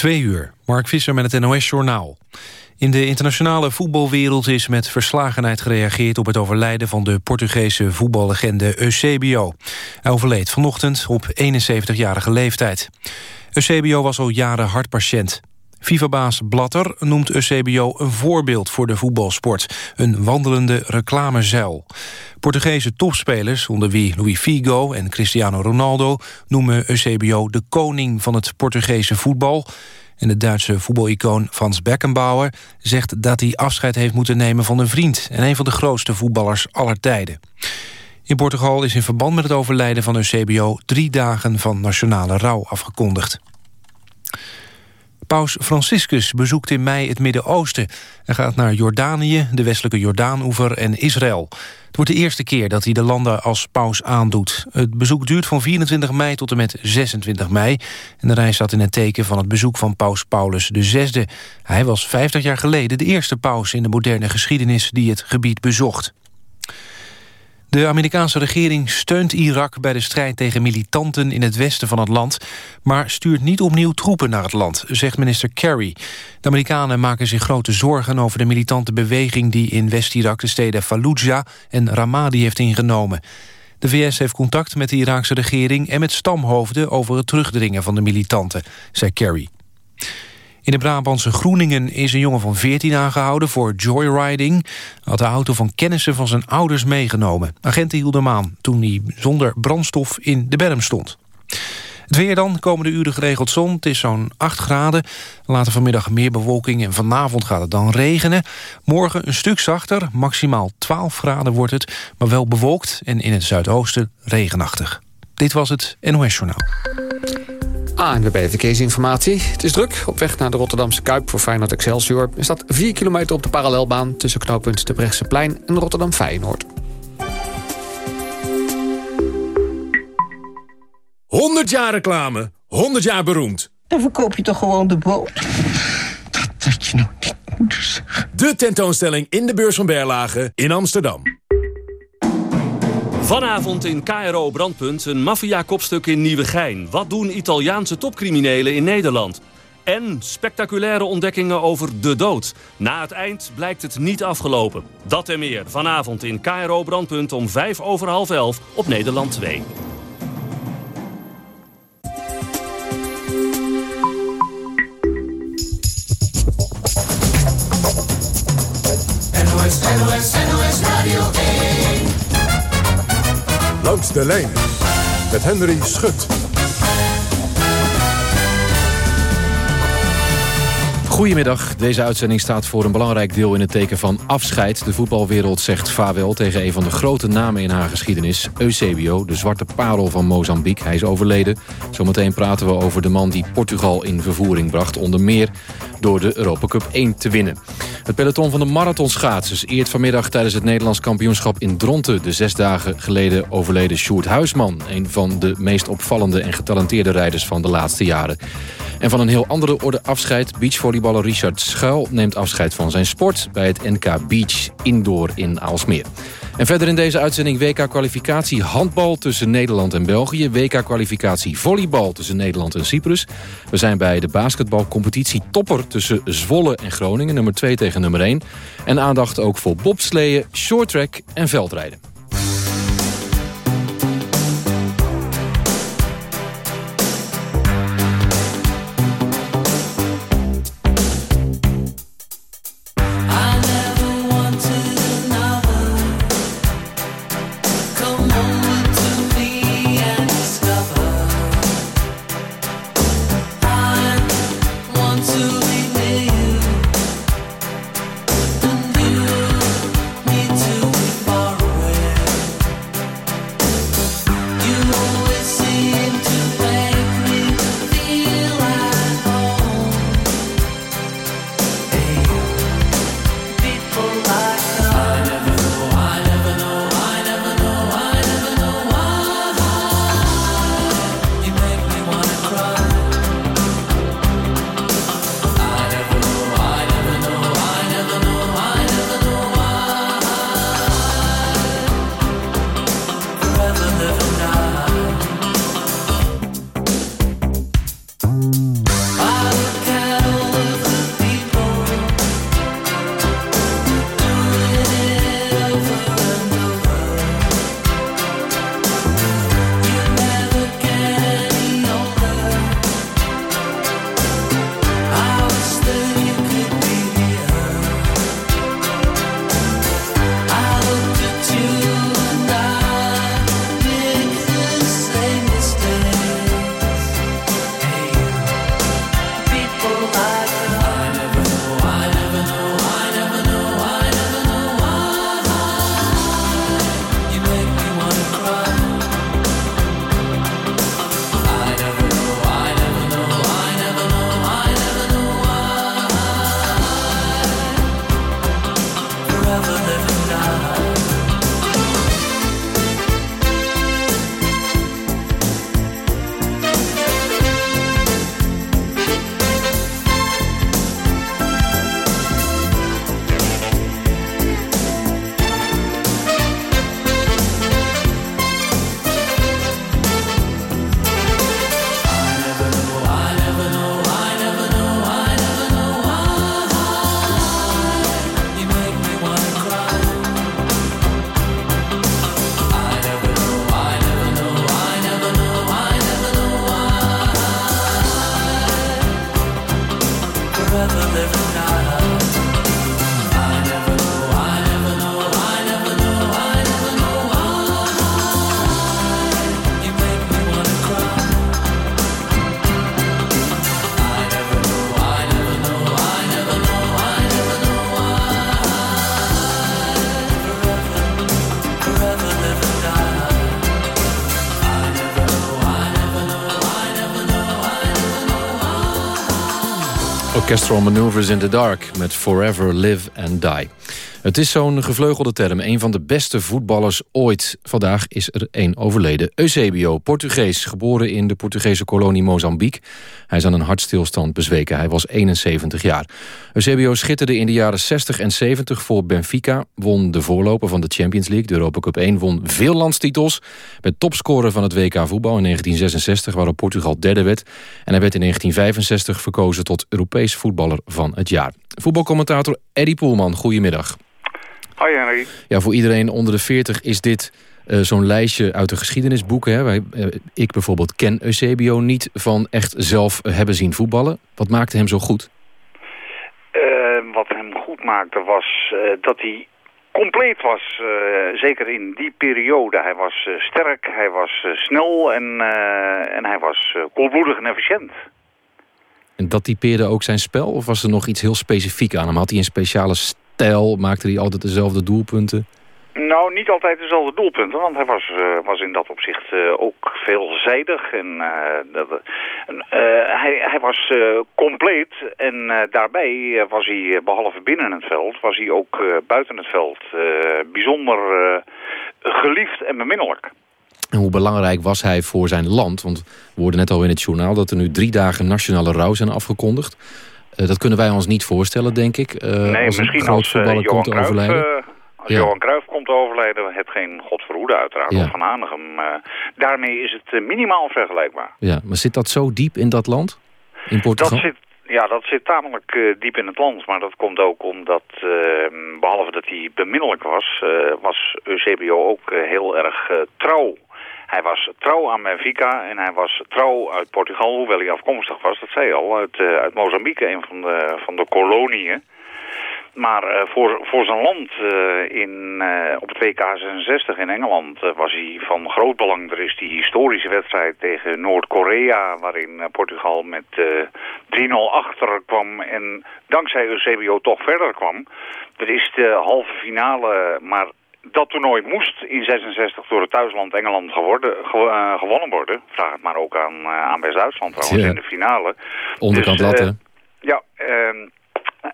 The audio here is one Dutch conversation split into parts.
Twee uur, Mark Visser met het NOS-journaal. In de internationale voetbalwereld is met verslagenheid gereageerd... op het overlijden van de Portugese voetballegende Eusebio. Hij overleed vanochtend op 71-jarige leeftijd. Eusebio was al jaren hartpatiënt. FIFA-baas Blatter noemt Eusebio een voorbeeld voor de voetbalsport. Een wandelende reclamezuil. Portugese topspelers, onder wie Luis Figo en Cristiano Ronaldo... noemen Eusebio de koning van het Portugese voetbal... En de Duitse voetbalicoon Frans Beckenbauer zegt dat hij afscheid heeft moeten nemen van een vriend... en een van de grootste voetballers aller tijden. In Portugal is in verband met het overlijden van Eusebio... drie dagen van nationale rouw afgekondigd. Paus Franciscus bezoekt in mei het Midden-Oosten. Hij gaat naar Jordanië, de westelijke Jordaanoever en Israël. Het wordt de eerste keer dat hij de landen als paus aandoet. Het bezoek duurt van 24 mei tot en met 26 mei. En de reis staat in het teken van het bezoek van paus Paulus VI. Hij was 50 jaar geleden de eerste paus in de moderne geschiedenis... die het gebied bezocht. De Amerikaanse regering steunt Irak bij de strijd tegen militanten in het westen van het land, maar stuurt niet opnieuw troepen naar het land, zegt minister Kerry. De Amerikanen maken zich grote zorgen over de militante beweging die in West-Irak de steden Fallujah en Ramadi heeft ingenomen. De VS heeft contact met de Iraakse regering en met stamhoofden over het terugdringen van de militanten, zei Kerry. In de Brabantse Groeningen is een jongen van 14 aangehouden voor joyriding. Hij had de auto van kennissen van zijn ouders meegenomen. Agenten hielden hem aan toen hij zonder brandstof in de berm stond. Het weer dan, komende uren geregeld zon. Het is zo'n 8 graden. Later vanmiddag meer bewolking en vanavond gaat het dan regenen. Morgen een stuk zachter, maximaal 12 graden wordt het... maar wel bewolkt en in het zuidoosten regenachtig. Dit was het NOS Journaal. ANWB Verkeersinformatie. Het is druk op weg naar de Rotterdamse Kuip voor Feyenoord Excelsior. Er staat 4 kilometer op de parallelbaan tussen knooppunt de Brechtseplein en Rotterdam Feyenoord. 100 jaar reclame, 100 jaar beroemd. Dan verkoop je toch gewoon de boot? Dat dat je nog niet moet zeggen. De tentoonstelling in de beurs van Berlage in Amsterdam. Vanavond in KRO Brandpunt een maffia-kopstuk in Nieuwegein. Wat doen Italiaanse topcriminelen in Nederland? En spectaculaire ontdekkingen over de dood. Na het eind blijkt het niet afgelopen. Dat en meer vanavond in KRO Brandpunt om 5 over half 11 op Nederland 2. NOS, NOS, NOS Radio 1. Langs de lijn met Henry Schut. Goedemiddag. Deze uitzending staat voor een belangrijk deel in het teken van afscheid. De voetbalwereld zegt vaarwel tegen een van de grote namen in haar geschiedenis. Eusebio, de zwarte parel van Mozambique. Hij is overleden. Zometeen praten we over de man die Portugal in vervoering bracht. Onder meer door de Europa Cup 1 te winnen. Het peloton van de marathonschaatsers eert vanmiddag tijdens het Nederlands kampioenschap in Dronten... de zes dagen geleden overleden Sjoerd Huisman. Een van de meest opvallende en getalenteerde rijders van de laatste jaren. En van een heel andere orde afscheid. Beachvolleyballer Richard Schuil neemt afscheid van zijn sport... bij het NK Beach Indoor in Aalsmeer. En verder in deze uitzending WK-kwalificatie handbal tussen Nederland en België. WK-kwalificatie volleybal tussen Nederland en Cyprus. We zijn bij de basketbalcompetitie topper tussen Zwolle en Groningen. Nummer 2 tegen nummer 1. En aandacht ook voor bobsleeën, shorttrack en veldrijden. Orchestral Maneuvers in the Dark met Forever Live and Die. Het is zo'n gevleugelde term, een van de beste voetballers ooit. Vandaag is er één overleden. Eusebio, Portugees, geboren in de Portugese kolonie Mozambique. Hij is aan een hartstilstand bezweken, hij was 71 jaar. Eusebio schitterde in de jaren 60 en 70 voor Benfica... won de voorloper van de Champions League, de Europa Cup 1... won veel landstitels, werd topscorer van het WK voetbal in 1966... waarop Portugal derde werd. En hij werd in 1965 verkozen tot Europees voetballer van het jaar. Voetbalcommentator Eddie Poelman, goedemiddag. Hoi Henry. Ja, voor iedereen onder de 40 is dit uh, zo'n lijstje uit de geschiedenisboeken. Hè. Wij, uh, ik bijvoorbeeld ken Eusebio niet van echt zelf hebben zien voetballen. Wat maakte hem zo goed? Uh, wat hem goed maakte was dat hij compleet was. zeker in die periode. Hij was sterk, hij was snel en, en hij was koelbloedig en efficiënt. En dat typeerde ook zijn spel? Of was er nog iets heel specifiek aan hem? Had hij een speciale stijl? Maakte hij altijd dezelfde doelpunten? Nou, niet altijd dezelfde doelpunten, want hij was, uh, was in dat opzicht uh, ook veelzijdig. En, uh, dat, hij, hij was compleet en daarbij was hij, behalve binnen het veld, was hij ook buiten het veld bijzonder geliefd en beminnelijk. En hoe belangrijk was hij voor zijn land? Want we hoorden net al in het journaal dat er nu drie dagen nationale rouw zijn afgekondigd. Uh, dat kunnen wij ons niet voorstellen, denk ik. Uh, nee, als misschien als uh, voetballer Johan komt Cruijff, overlijden. als ja. Johan Cruijff komt te overlijden, het geen God verhoede uiteraard, Ja. of Van Hanegem. daarmee is het minimaal vergelijkbaar. Ja, maar zit dat zo diep in dat land? In Portugal? Dat zit, ja, dat zit tamelijk uh, diep in het land. Maar dat komt ook omdat, uh, behalve dat hij beminnelijk was, uh, was Eusebio ook heel erg trouw. Hij was trouw aan Benfica en hij was trouw uit Portugal, hoewel hij afkomstig was, dat zei je al, uit, uit Mozambique, een van de, van de koloniën. Maar voor, voor zijn land in, op het WK 66 in Engeland was hij van groot belang. Er is die historische wedstrijd tegen Noord-Korea... waarin Portugal met 3-0 achter kwam en dankzij Eusebio toch verder kwam. Er is de halve finale, maar dat toernooi moest in 66 door het thuisland Engeland geworden, ge, uh, gewonnen worden. Vraag het maar ook aan, uh, aan West-Duitsland trouwens Ja. in de finale. Onderkant Dus, eh, hè? Ja, ehm,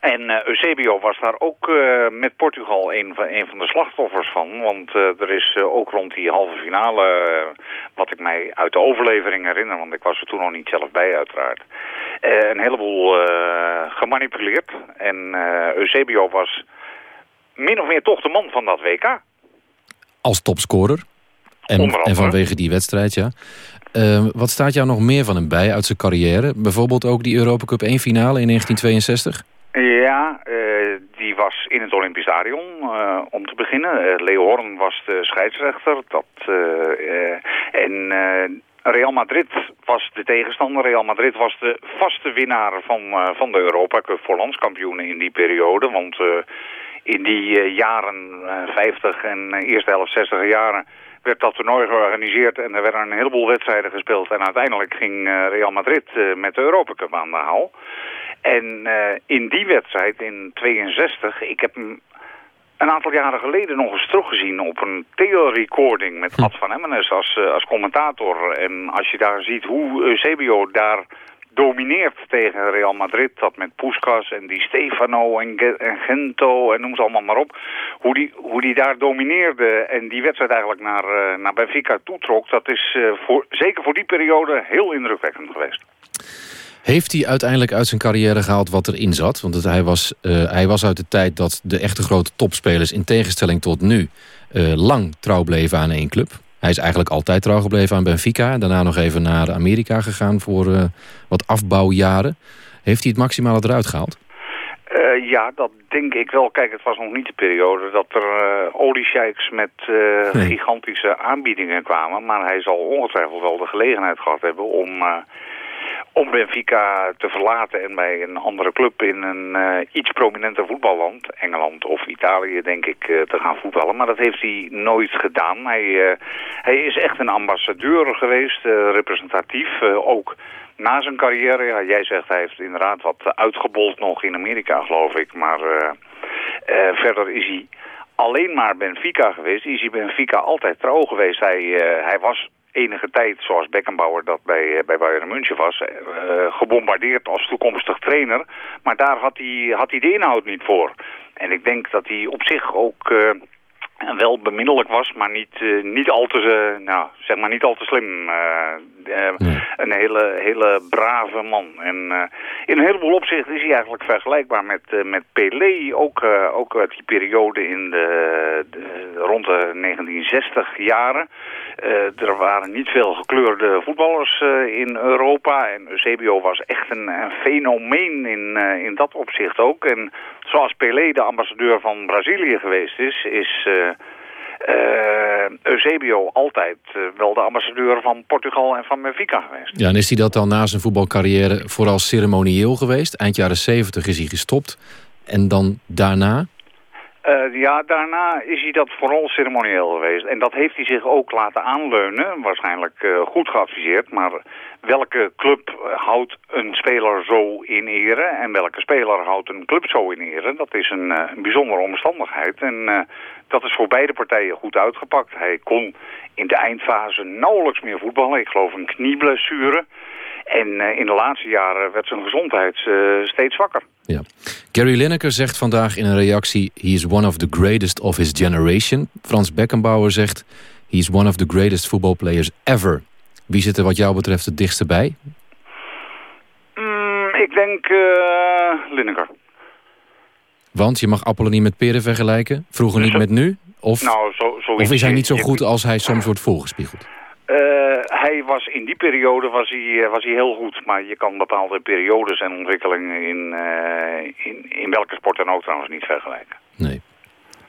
en eh, Eusebio was daar ook eh, met Portugal een van, een van de slachtoffers van. Want eh, er is eh, ook rond die halve finale, eh, wat ik mij uit de overlevering herinner, want ik was er toen nog niet zelf bij uiteraard, eh, een heleboel eh, gemanipuleerd. En eh, Eusebio was min of meer toch de man van dat WK. Als topscorer. En, andere. en vanwege die wedstrijd, ja. Uh, wat staat jou nog meer van hem bij uit zijn carrière? Bijvoorbeeld ook die Europa Cup 1 finale in 1962? Ja, uh, die was in het Olympisch Stadion uh, om te beginnen. Uh, Leo Horn was de scheidsrechter. Dat, en Real Madrid was de tegenstander. Real Madrid was de vaste winnaar van, van de Europa Cup voor landskampioenen in die periode. Want in die jaren 50 en eerste helft 60 jaren werd dat toernooi georganiseerd en er werden een heleboel wedstrijden gespeeld. En uiteindelijk ging Real Madrid met de Europa Cup aan de haal. En in die wedstrijd in 62, ik heb hem een aantal jaren geleden nog eens teruggezien op een telerecording met Ad van Emmenes als, als commentator. En als je daar ziet hoe Eusebio daar domineert tegen Real Madrid, dat met Puskas en Di Stefano en, Ge en Gento en noem ze allemaal maar op. Hoe die, hoe die daar domineerde en die wedstrijd eigenlijk naar, uh, naar Benfica toetrok, dat is voor, zeker voor die periode heel indrukwekkend geweest. Heeft hij uiteindelijk uit zijn carrière gehaald wat erin zat? Want hij, was, uh, hij was uit de tijd dat de echte grote topspelers... in tegenstelling tot nu lang trouw bleven aan één club. Hij is eigenlijk altijd trouw gebleven aan Benfica. Daarna nog even naar Amerika gegaan voor uh, wat afbouwjaren. Heeft hij het maximale eruit gehaald? Uh, ja, dat denk ik wel. Kijk, het was nog niet de periode dat er uh, oliesheiks met uh, nee. gigantische aanbiedingen kwamen. Maar hij zal ongetwijfeld wel de gelegenheid gehad hebben om om Benfica te verlaten en bij een andere club in een uh, iets prominenter voetballand, Engeland of Italië denk ik, uh, te gaan voetballen. Maar dat heeft hij nooit gedaan. Hij, uh, hij is echt een ambassadeur geweest, representatief, ook na zijn carrière. Ja, jij zegt hij heeft inderdaad wat uitgebold nog in Amerika geloof ik, maar verder is hij alleen maar Benfica geweest. Is hij Benfica altijd trouw geweest. Hij, hij was enige tijd, zoals Beckenbauer dat bij, eh, bij Bayern München was, uh, gebombardeerd als toekomstig trainer. Maar daar had hij, had hij de inhoud niet voor. En ik denk dat hij op zich ook... Uh, wel beminnelijk was, maar niet, uh, niet al te, uh, nou, zeg maar niet al te slim. Uh, Een hele, hele brave man. En in een heleboel opzichten is hij eigenlijk vergelijkbaar met, met Pelé. Ook, ook uit die periode in de, de rond de 1960 jaren. er waren niet veel gekleurde voetballers in Europa. En Eusebio was echt een, een fenomeen in, in dat opzicht ook. En zoals Pelé de ambassadeur van Brazilië geweest is, is uh, Eusebio altijd uh, wel de ambassadeur van Portugal en van Benfica geweest. Ja, en is hij dat dan na zijn voetbalcarrière vooral ceremonieel geweest? Eind jaren 70 is hij gestopt. En dan daarna? Uh, ja, daarna is hij dat vooral ceremonieel geweest. En dat heeft hij zich ook laten aanleunen. Waarschijnlijk uh, goed geadviseerd. Maar welke club houdt een speler zo in ere? En welke speler houdt een club zo in ere? Dat is een, uh, een bijzondere omstandigheid. En dat is voor beide partijen goed uitgepakt. Hij kon in de eindfase nauwelijks meer voetballen. Ik geloof een knieblessure. En uh, in de laatste jaren werd zijn gezondheid uh, steeds zwakker. Ja. Gary Lineker zegt vandaag in een reactie... he is one of the greatest of his generation. Frans Beckenbauer zegt... he is one of the greatest football players ever. Wie zit er wat jou betreft het dichtste bij? Mm, ik denk uh, Lineker. Want je mag appelen niet met peren vergelijken. Vroeger niet met nu. Of, nou, zo, zo of is hij niet zo goed als hij soms wordt voorgespiegeld? Uh, hij was in die periode was hij, eh, was hij heel goed. Maar je kan bepaalde periodes en ontwikkelingen in, uh, in, in welke sport dan ook trouwens niet vergelijken. Nee.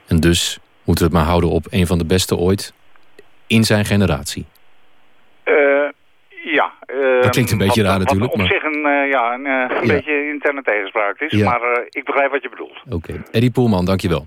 En dus moeten we het maar houden op een van de beste ooit in zijn generatie. Ja. Uh, dat klinkt een beetje wat, raar natuurlijk. Wat op zich een, ja, een, een ja. beetje interne tegenspraak is. Ja. Maar ik begrijp wat je bedoelt. Oké. Okay. Eddie Poelman, dankjewel.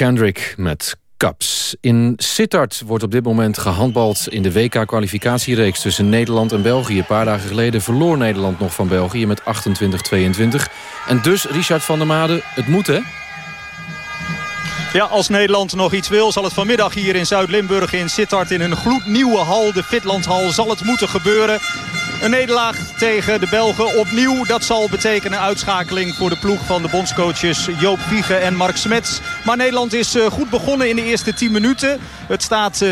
Kendrick met Caps. In Sittard wordt op dit moment gehandbald in de WK-kwalificatiereeks tussen Nederland en België. Een paar dagen geleden verloor Nederland nog van België met 28-22. En dus, Richard van der Made, het moet hè? Ja, als Nederland nog iets wil, zal het vanmiddag hier in Zuid-Limburg in Sittard... in een gloednieuwe hal, de Fitlandshal, zal het moeten gebeuren. Een nederlaag tegen de Belgen opnieuw. Dat zal betekenen uitschakeling voor de ploeg van de bondscoaches Joop Wiegen en Mark Smets. Maar Nederland is eh, goed begonnen in de eerste 10 minuten. Het staat 6-4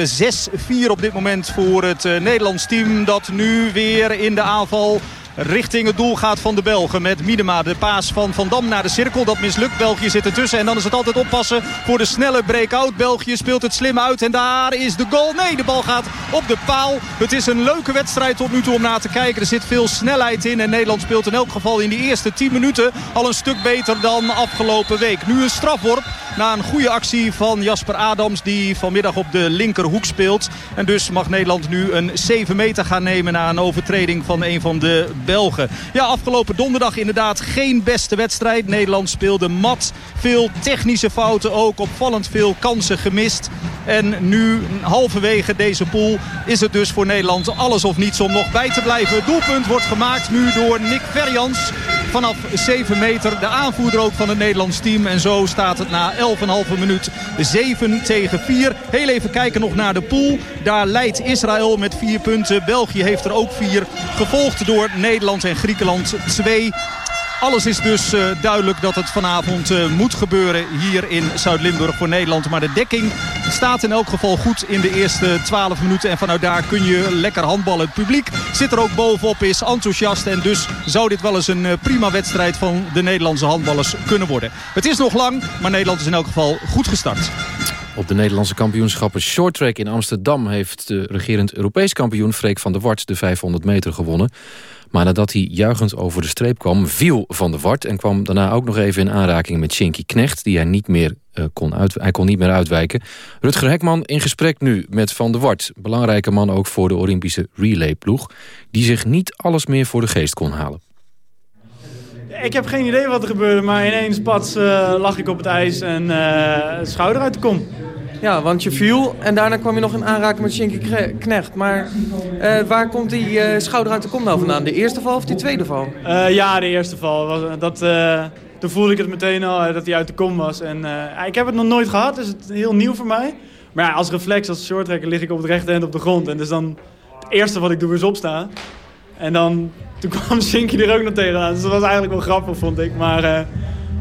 eh, op dit moment voor het eh, Nederlands team. Dat nu weer in de aanval richting het doel gaat van de Belgen. Met Miedema de paas van Van Dam naar de cirkel. Dat mislukt. België zit ertussen. En dan is het altijd oppassen voor de snelle break-out. België speelt het slim uit. En daar is de goal. Nee, de bal gaat op de paal. Het is een leuke wedstrijd tot nu toe om naar te kijken. Er zit veel snelheid in. En Nederland speelt in elk geval in die eerste 10 minuten al een stuk beter dan afgelopen week. Nu een strafworp na een goede actie van Jasper Adams. Die vanmiddag op de linkerhoek speelt. En dus mag Nederland nu een 7 meter gaan nemen na een overtreding van een van de Belgen. Ja, afgelopen donderdag inderdaad geen beste wedstrijd. Nederland speelde mat. Veel technische fouten ook. Opvallend veel kansen gemist. En nu halverwege deze pool is het dus voor Nederland alles of niets om nog bij te blijven. Het doelpunt wordt gemaakt nu door Nick Verjans vanaf 7 meter. De aanvoerder ook van het Nederlands team. En zo staat het na 11,5 minuut 7 tegen 4. Heel even kijken nog naar de pool. Daar leidt Israël met 4 punten. België heeft er ook 4. Gevolgd door Nederland en Griekenland 2. Alles is dus uh, duidelijk dat het vanavond uh, moet gebeuren hier in Zuid-Limburg voor Nederland. Maar de dekking staat in elk geval goed in de eerste 12 minuten. En vanuit daar kun je lekker handballen. Het publiek zit er ook bovenop, is enthousiast. En dus zou dit wel eens een uh, prima wedstrijd van de Nederlandse handballers kunnen worden. Het is nog lang, maar Nederland is in elk geval goed gestart. Op de Nederlandse kampioenschappen shorttrack in Amsterdam... heeft de regerend Europees kampioen Freek van der Wart de 500 meter gewonnen. Maar nadat hij juichend over de streep kwam, viel Van der Wart... en kwam daarna ook nog even in aanraking met Shinky Knecht... die hij niet meer, uh, kon, uit, hij kon niet meer uitwijken. Rutger Hekman in gesprek nu met Van der Wart. Belangrijke man ook voor de Olympische relayploeg... die zich niet alles meer voor de geest kon halen. Ik heb geen idee wat er gebeurde, maar ineens pats uh, lag ik op het ijs en uh, schouder uit de kom. Ja, want je viel en daarna kwam je nog in aanraking met Shinky Knecht. Maar uh, waar komt die uh, schouder uit de kom nou vandaan? De eerste val of die tweede val? Uh, ja, de eerste val. Dat, toen voelde ik het meteen al dat hij uit de kom was. En, ik heb het nog nooit gehad, dus het is heel nieuw voor mij. Maar ja, als reflex, als shorttrekker, lig ik op het rechterhand op de grond. En dus dan het eerste wat ik doe is opstaan. En dan, toen kwam Shinky er ook nog tegenaan. Dus dat was eigenlijk wel grappig, vond ik. Maar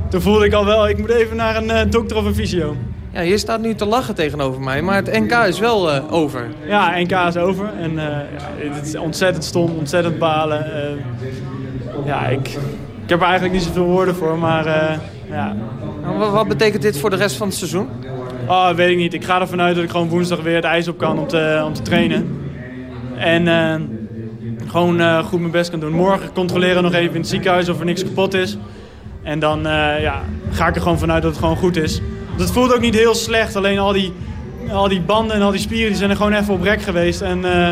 toen voelde ik al wel, ik moet even naar een dokter of een fysio. Ja, je staat nu te lachen tegenover mij, maar het NK is wel uh, over. Ja, NK is over. En uh, ja, het is ontzettend stom, ontzettend balen. Uh, ja, ik, ik heb er eigenlijk niet zoveel woorden voor, maar ja. Wat, wat, betekent dit voor de rest van het seizoen? Oh, weet ik niet. Ik ga ervan uit dat ik gewoon woensdag weer het ijs op kan om te, om te trainen. En gewoon goed mijn best kan doen. Morgen controleren we nog even in het ziekenhuis of er niks kapot is. En dan ja, ga ik er gewoon vanuit dat het gewoon goed is. Het voelt ook niet heel slecht. Alleen al die, al die banden en al die spieren die zijn er gewoon even op rek geweest. En uh,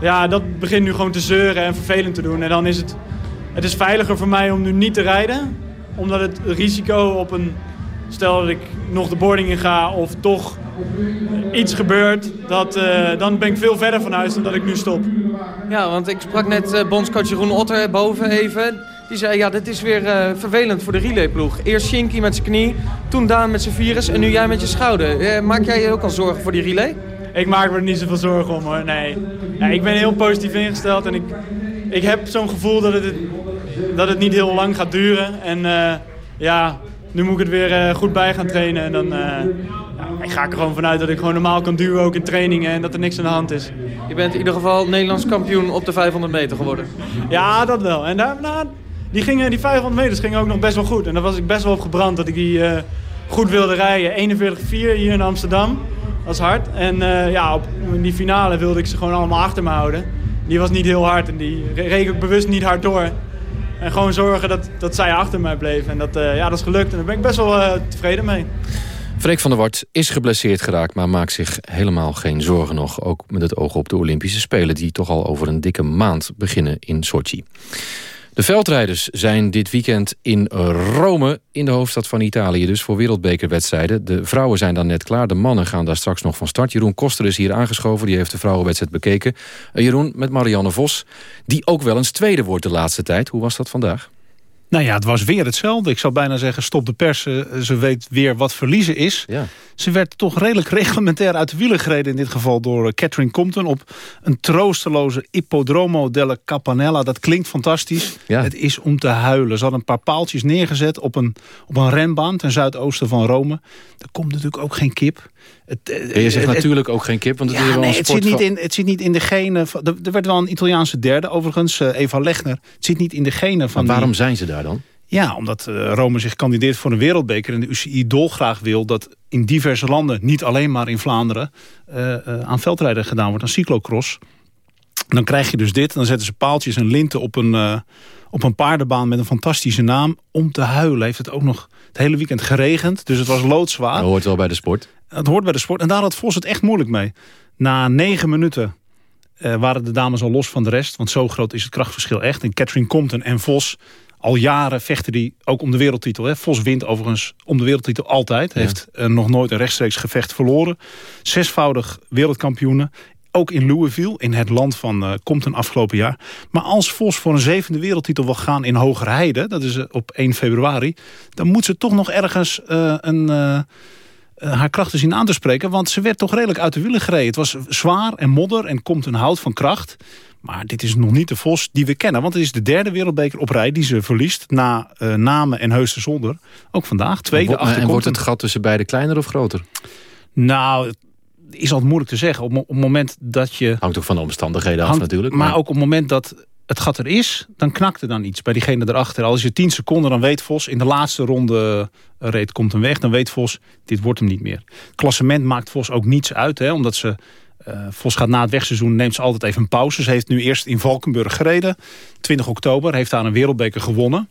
ja, dat begint nu gewoon te zeuren en vervelend te doen. En dan is het, het is veiliger voor mij om nu niet te rijden. Omdat het risico op een... Stel dat ik nog de boarding in ga of toch iets gebeurt, dat, uh, dan ben ik veel verder van huis dan dat ik nu stop. Ja, want ik sprak net uh, bondscoach Jeroen Otter boven even. Die zei, ja, dit is weer uh, vervelend voor de relayploeg. Eerst Shinky met zijn knie, toen Daan met zijn virus en nu jij met je schouder. Uh, maak jij je ook al zorgen voor die relay? Ik maak me er niet zoveel zorgen om hoor, nee. Ja, ik ben heel positief ingesteld en ik, ik heb zo'n gevoel dat het, dat het niet heel lang gaat duren. En uh, ja, nu moet ik het weer goed bij gaan trainen en dan... Ja, ik ga er gewoon vanuit dat ik gewoon normaal kan duwen ook in trainingen en dat er niks aan de hand is. Je bent in ieder geval Nederlands kampioen op de 500 meter geworden. Ja, dat wel. En daarna, die, gingen, die 500 meters gingen ook nog best wel goed. En daar was ik best wel op gebrand dat ik die uh, goed wilde rijden. 41-4 hier in Amsterdam. Dat is hard. En uh, ja, op die finale wilde ik ze gewoon allemaal achter me houden. Die was niet heel hard en die reed ook bewust niet hard door. En gewoon zorgen dat, dat zij achter mij bleven. En dat, uh, ja, dat is gelukt en daar ben ik best wel tevreden mee. Freek van der Wart is geblesseerd geraakt... maar maakt zich helemaal geen zorgen nog. Ook met het oog op de Olympische Spelen... die toch al over een dikke maand beginnen in Sochi. De veldrijders zijn dit weekend in Rome, in de hoofdstad van Italië... dus voor wereldbekerwedstrijden. De vrouwen zijn dan net klaar, de mannen gaan daar straks nog van start. Jeroen Koster is hier aangeschoven, die heeft de vrouwenwedstrijd bekeken. Uh, Jeroen, met Marianne Vos, die ook wel eens tweede wordt de laatste tijd. Hoe was dat vandaag? Nou ja, het was weer hetzelfde. Ik zou bijna zeggen, stop de pers. Ze weet weer wat verliezen is. Ja. Ze werd toch redelijk reglementair uit de wielen gereden... in dit geval door eh, Catherine Compton... op een troosteloze Ippodromo delle Capanella. Dat klinkt fantastisch. Ja. Het is om te huilen. Ze had een paar paaltjes neergezet op een, op een renbaan... ten zuidoosten van Rome. Er komt natuurlijk ook geen kip. Het, Ja, je zegt natuurlijk ook geen kip, want het is wel nee, een het, sport zit niet in, het zit niet in de genen... Van, er, er werd wel een Italiaanse derde, overigens, eh, Eva Legner. Het zit niet in de genen van Maar waarom die- zijn ze daar dan? ja, omdat eh, Rome zich kandideert voor een wereldbeker... en de UCI dolgraag wil dat in diverse landen... niet alleen maar in Vlaanderen... eh, eh, aan veldrijden gedaan wordt, aan cyclocross. Dan krijg je dus dit. Dan zetten ze paaltjes en linten op een, eh, op een paardenbaan... met een fantastische naam. Om te huilen heeft het ook nog het hele weekend geregend. Dus het was loodzwaar. Dat hoort wel bij de sport. Het hoort bij de sport. En daar had Vos het echt moeilijk mee. Na negen minuten eh, waren de dames al los van de rest. Want zo groot is het krachtverschil echt. En Catherine Compton en Vos... Al jaren vechten die ook om de wereldtitel. Hè. Vos wint overigens om de wereldtitel altijd. Heeft eh, nog nooit een rechtstreeks gevecht verloren. Zesvoudig wereldkampioenen. Ook in Louisville, in het land van eh Compton afgelopen jaar. Maar als Vos voor een zevende wereldtitel wil gaan in Hogerheide... dat is eh, op 1 februari... dan moet ze toch nog ergens eh, een... haar krachten zien aan te spreken. Want ze werd toch redelijk uit de wielen gereden. Het was zwaar en modder en komt een hout van kracht. Maar dit is nog niet de Vos die we kennen. Want het is de derde wereldbeker op rij die ze verliest... na Namen en Heusden Zonder. Ook vandaag, tweede en, en wordt het Compton. gat tussen beide kleiner of groter? Nou, is altijd moeilijk te zeggen. Op, op het moment dat je... Hangt ook van de omstandigheden af natuurlijk. Maar ook op het moment dat het gat er is, dan knakt er dan iets bij diegene erachter. Als je 10 seconden, dan weet Vos, in de laatste ronde eh, reed komt hem weg. Dan weet Vos, dit wordt hem niet meer. Klassement maakt Vos ook niets uit, hè, omdat ze... eh, Vos gaat na het wegseizoen, neemt ze altijd even een pauze. Ze heeft nu eerst in Valkenburg gereden. 20 oktober, heeft daar een wereldbeker gewonnen.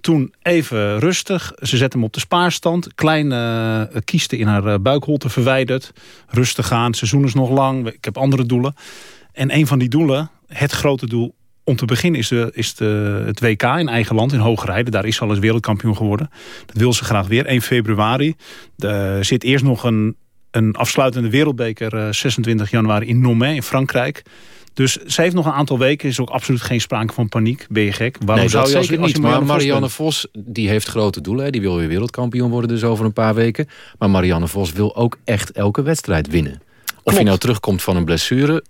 Toen even rustig. Ze zet hem op de spaarstand. Kleine eh, kiesten in haar eh, buikholte verwijderd. Rustig aan. Seizoen is nog lang. Ik heb andere doelen. En een van die doelen, het grote doel om te beginnen... is, de, is de, het WK in eigen land, in Hoogrijden. Daar is ze al eens wereldkampioen geworden. Dat wil ze graag weer. 1 februari. Er zit eerst nog een, een afsluitende wereldbeker... eh, 26 januari in Nomé in Frankrijk... Dus ze heeft nog een aantal weken. is ook absoluut geen sprake van paniek. Ben je gek? Waarom nee, zou je als, zeker als je niet. Maar Marianne Vos Marianne? Vos die heeft grote doelen. hè. Die wil weer wereldkampioen worden dus over een paar weken. Maar Marianne Vos wil ook echt elke wedstrijd winnen. Of je nou terugkomt van een blessure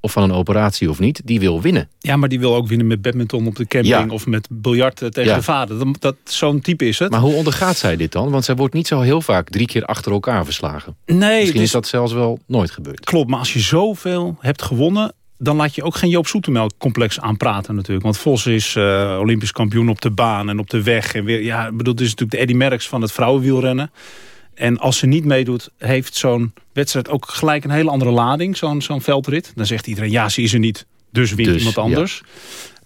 of van een operatie of niet. Die wil winnen. Ja, maar die wil ook winnen met badminton op de camping... Ja. of met biljart tegen Ja. de vader. Dat, dat, Zo'n type is het. Maar hoe ondergaat zij dit dan? Want zij wordt niet zo heel vaak drie keer achter elkaar verslagen. Nee, Misschien dus- is dat zelfs wel nooit gebeurd. Klopt, maar als je zoveel hebt gewonnen... dan laat je ook geen Joop Zoetemelk complex aanpraten natuurlijk. Want Vos is eh, olympisch kampioen op de baan en op de weg. En weer, ja, bedoel, het is natuurlijk de Eddy Merckx van het vrouwenwielrennen. En als ze niet meedoet, heeft zo'n wedstrijd ook gelijk een hele andere lading. Zo'n zo'n veldrit. Dan zegt iedereen, ja, ze is er niet. Dus wint Dus, iemand ja.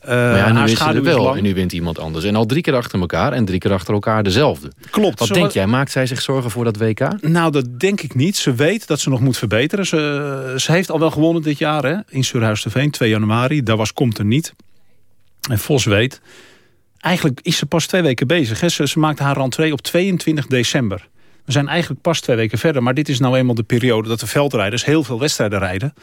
Eh, maar ja, nu schaduw er is wel lang. en nu wint iemand anders. En al drie keer achter elkaar en drie keer achter elkaar dezelfde. Klopt. Wat denk jij? Maakt zij zich zorgen voor dat WK? Nou, dat denk ik niet. Ze weet dat ze nog moet verbeteren. Ze, ze heeft al wel gewonnen dit jaar hè, in Surhuis-de-Veen, 2 januari. Daar was Komt er niet. En Vos weet... Eigenlijk is ze pas twee weken bezig. Hè. Ze, ze maakte haar rentree op 22 december. We zijn eigenlijk pas twee weken verder. Maar dit is nou eenmaal de periode dat de veldrijders heel veel wedstrijden rijden.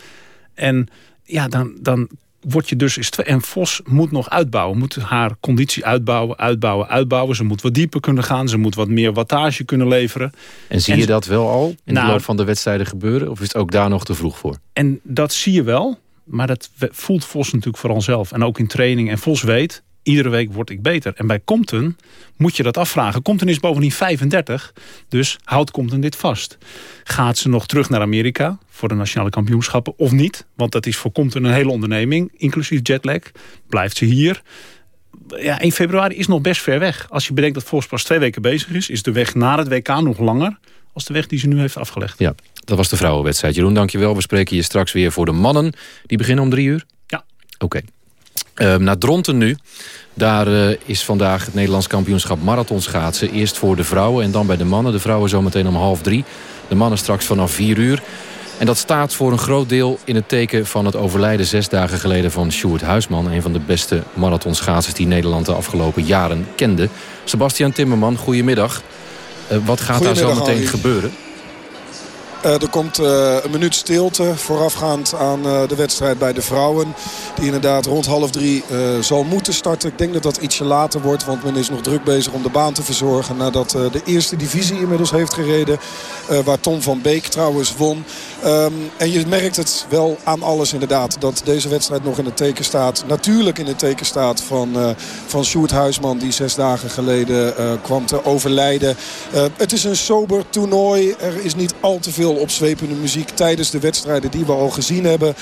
En ja, dan, dan word je dus... Is en Vos moet nog uitbouwen. Moet haar conditie uitbouwen, uitbouwen, uitbouwen. Ze moet wat dieper kunnen gaan. Ze moet wat meer wattage kunnen leveren. En zie En je dat wel al in Nou, de loop van de wedstrijden gebeuren? Of is het ook daar nog te vroeg voor? En dat zie je wel, maar dat voelt Vos natuurlijk vooral zelf. En ook in training. En Vos weet, iedere week word ik beter. En bij Compton moet je dat afvragen. Compton is bovendien 35, dus houdt Compton dit vast. Gaat ze nog terug naar Amerika voor de nationale kampioenschappen of niet? Want dat is voor Compton een hele onderneming, inclusief jetlag. Blijft ze hier? Ja, 1 februari is nog best ver weg. Als je bedenkt dat Vos pas twee weken bezig is... is de weg naar het WK nog langer als de weg die ze nu heeft afgelegd. Ja, dat was de vrouwenwedstrijd. Jeroen, dankjewel. We spreken je straks weer voor de mannen. Die beginnen om drie uur? Ja. Oké. Ehm, naar Dronten nu. Daar eh, is vandaag het Nederlands kampioenschap marathonschaatsen. Eerst voor de vrouwen en dan bij de mannen. De vrouwen zometeen om half drie. De mannen straks vanaf vier uur. En dat staat voor een groot deel in het teken van het overlijden zes dagen geleden van Sjoerd Huisman. Een van de beste marathonschaatsers die Nederland de afgelopen jaren kende. Sebastian Timmerman, goedemiddag. Eh, wat gaat daar zo meteen gebeuren? Er komt een minuut stilte voorafgaand aan de wedstrijd bij de vrouwen. Die inderdaad rond half drie zal moeten starten. Ik denk dat dat ietsje later wordt. Want men is nog druk bezig om de baan te verzorgen. Nadat de eerste divisie inmiddels heeft gereden. waar Tom van Beek trouwens won. Ehm, en je merkt het wel aan alles inderdaad. Dat deze wedstrijd nog in het teken staat. Natuurlijk in het teken staat van, van Sjoerd Huisman. Die zes dagen geleden kwam te overlijden. Het is een sober toernooi. Er is niet al te veel opzwepende muziek tijdens de wedstrijden die we al gezien hebben.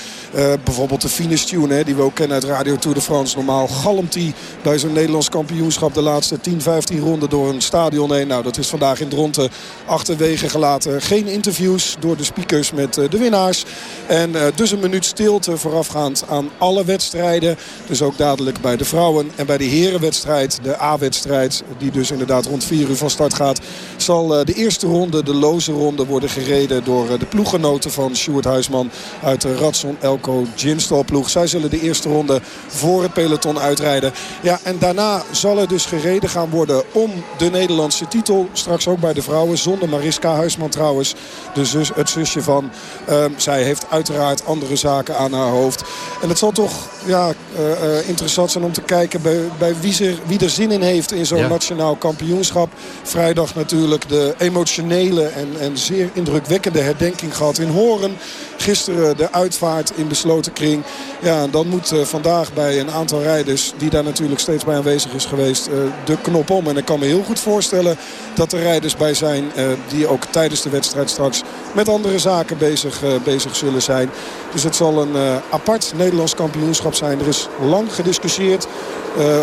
bijvoorbeeld de finish tune hè, die we ook kennen uit Radio Tour de France. Normaal galmt bij zo'n Nederlands kampioenschap de laatste 10, 15 ronden door een stadion heen. Nou, dat is vandaag in Dronten achterwege gelaten. Geen interviews door de speakers met de winnaars. En dus een minuut stilte voorafgaand aan alle wedstrijden. Dus ook dadelijk bij de vrouwen en bij de herenwedstrijd, de A-wedstrijd... die dus inderdaad rond 4 uur van start gaat... zal de eerste ronde, de loze ronde, worden gereden door de ploeggenoten van Stuart Huisman... uit de Radson Elko Ginstal ploeg. Zij zullen de eerste ronde voor het peloton uitrijden. Ja, en daarna zal er dus gereden gaan worden om de Nederlandse titel. Straks ook bij de vrouwen, zonder Mariska Huisman trouwens. De zus, het zusje van. Um, zij heeft uiteraard andere zaken aan haar hoofd. En het zal toch ja, uh, uh, interessant zijn om te kijken bij, bij wie, er, wie er zin in heeft in zo'n ja. nationaal kampioenschap. Vrijdag natuurlijk de emotionele en, en zeer indrukwekkende herdenking gehad in Horen. Gisteren de uitvaart in besloten kring. Ja, dan moet uh, vandaag bij een aantal rijders die daar natuurlijk steeds bij aanwezig is geweest de knop om. En ik kan me heel goed voorstellen dat er rijders bij zijn die ook tijdens de wedstrijd straks met andere zaken bezig, bezig zullen zijn. Dus het zal een apart Nederlands kampioenschap zijn. Er is lang gediscussieerd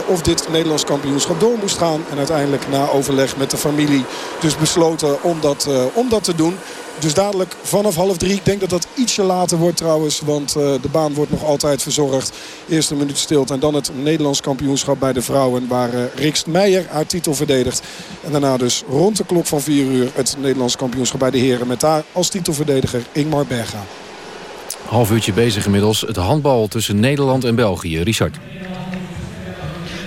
of dit Nederlands kampioenschap door moest gaan. En uiteindelijk na overleg met de familie dus besloten om dat, om dat te doen. Dus dadelijk vanaf half drie. Ik denk dat dat ietsje later wordt trouwens. Want uh, de baan wordt nog altijd verzorgd. Eerst een minuut stilte en dan het Nederlands kampioenschap bij de vrouwen. Waar uh, Rikst Meijer haar titel verdedigt. En daarna dus rond de klok van vier uur het Nederlands kampioenschap bij de heren. Met daar als titelverdediger Ingmar Berga. Half uurtje bezig inmiddels. Het handbal tussen Nederland en België. Richard.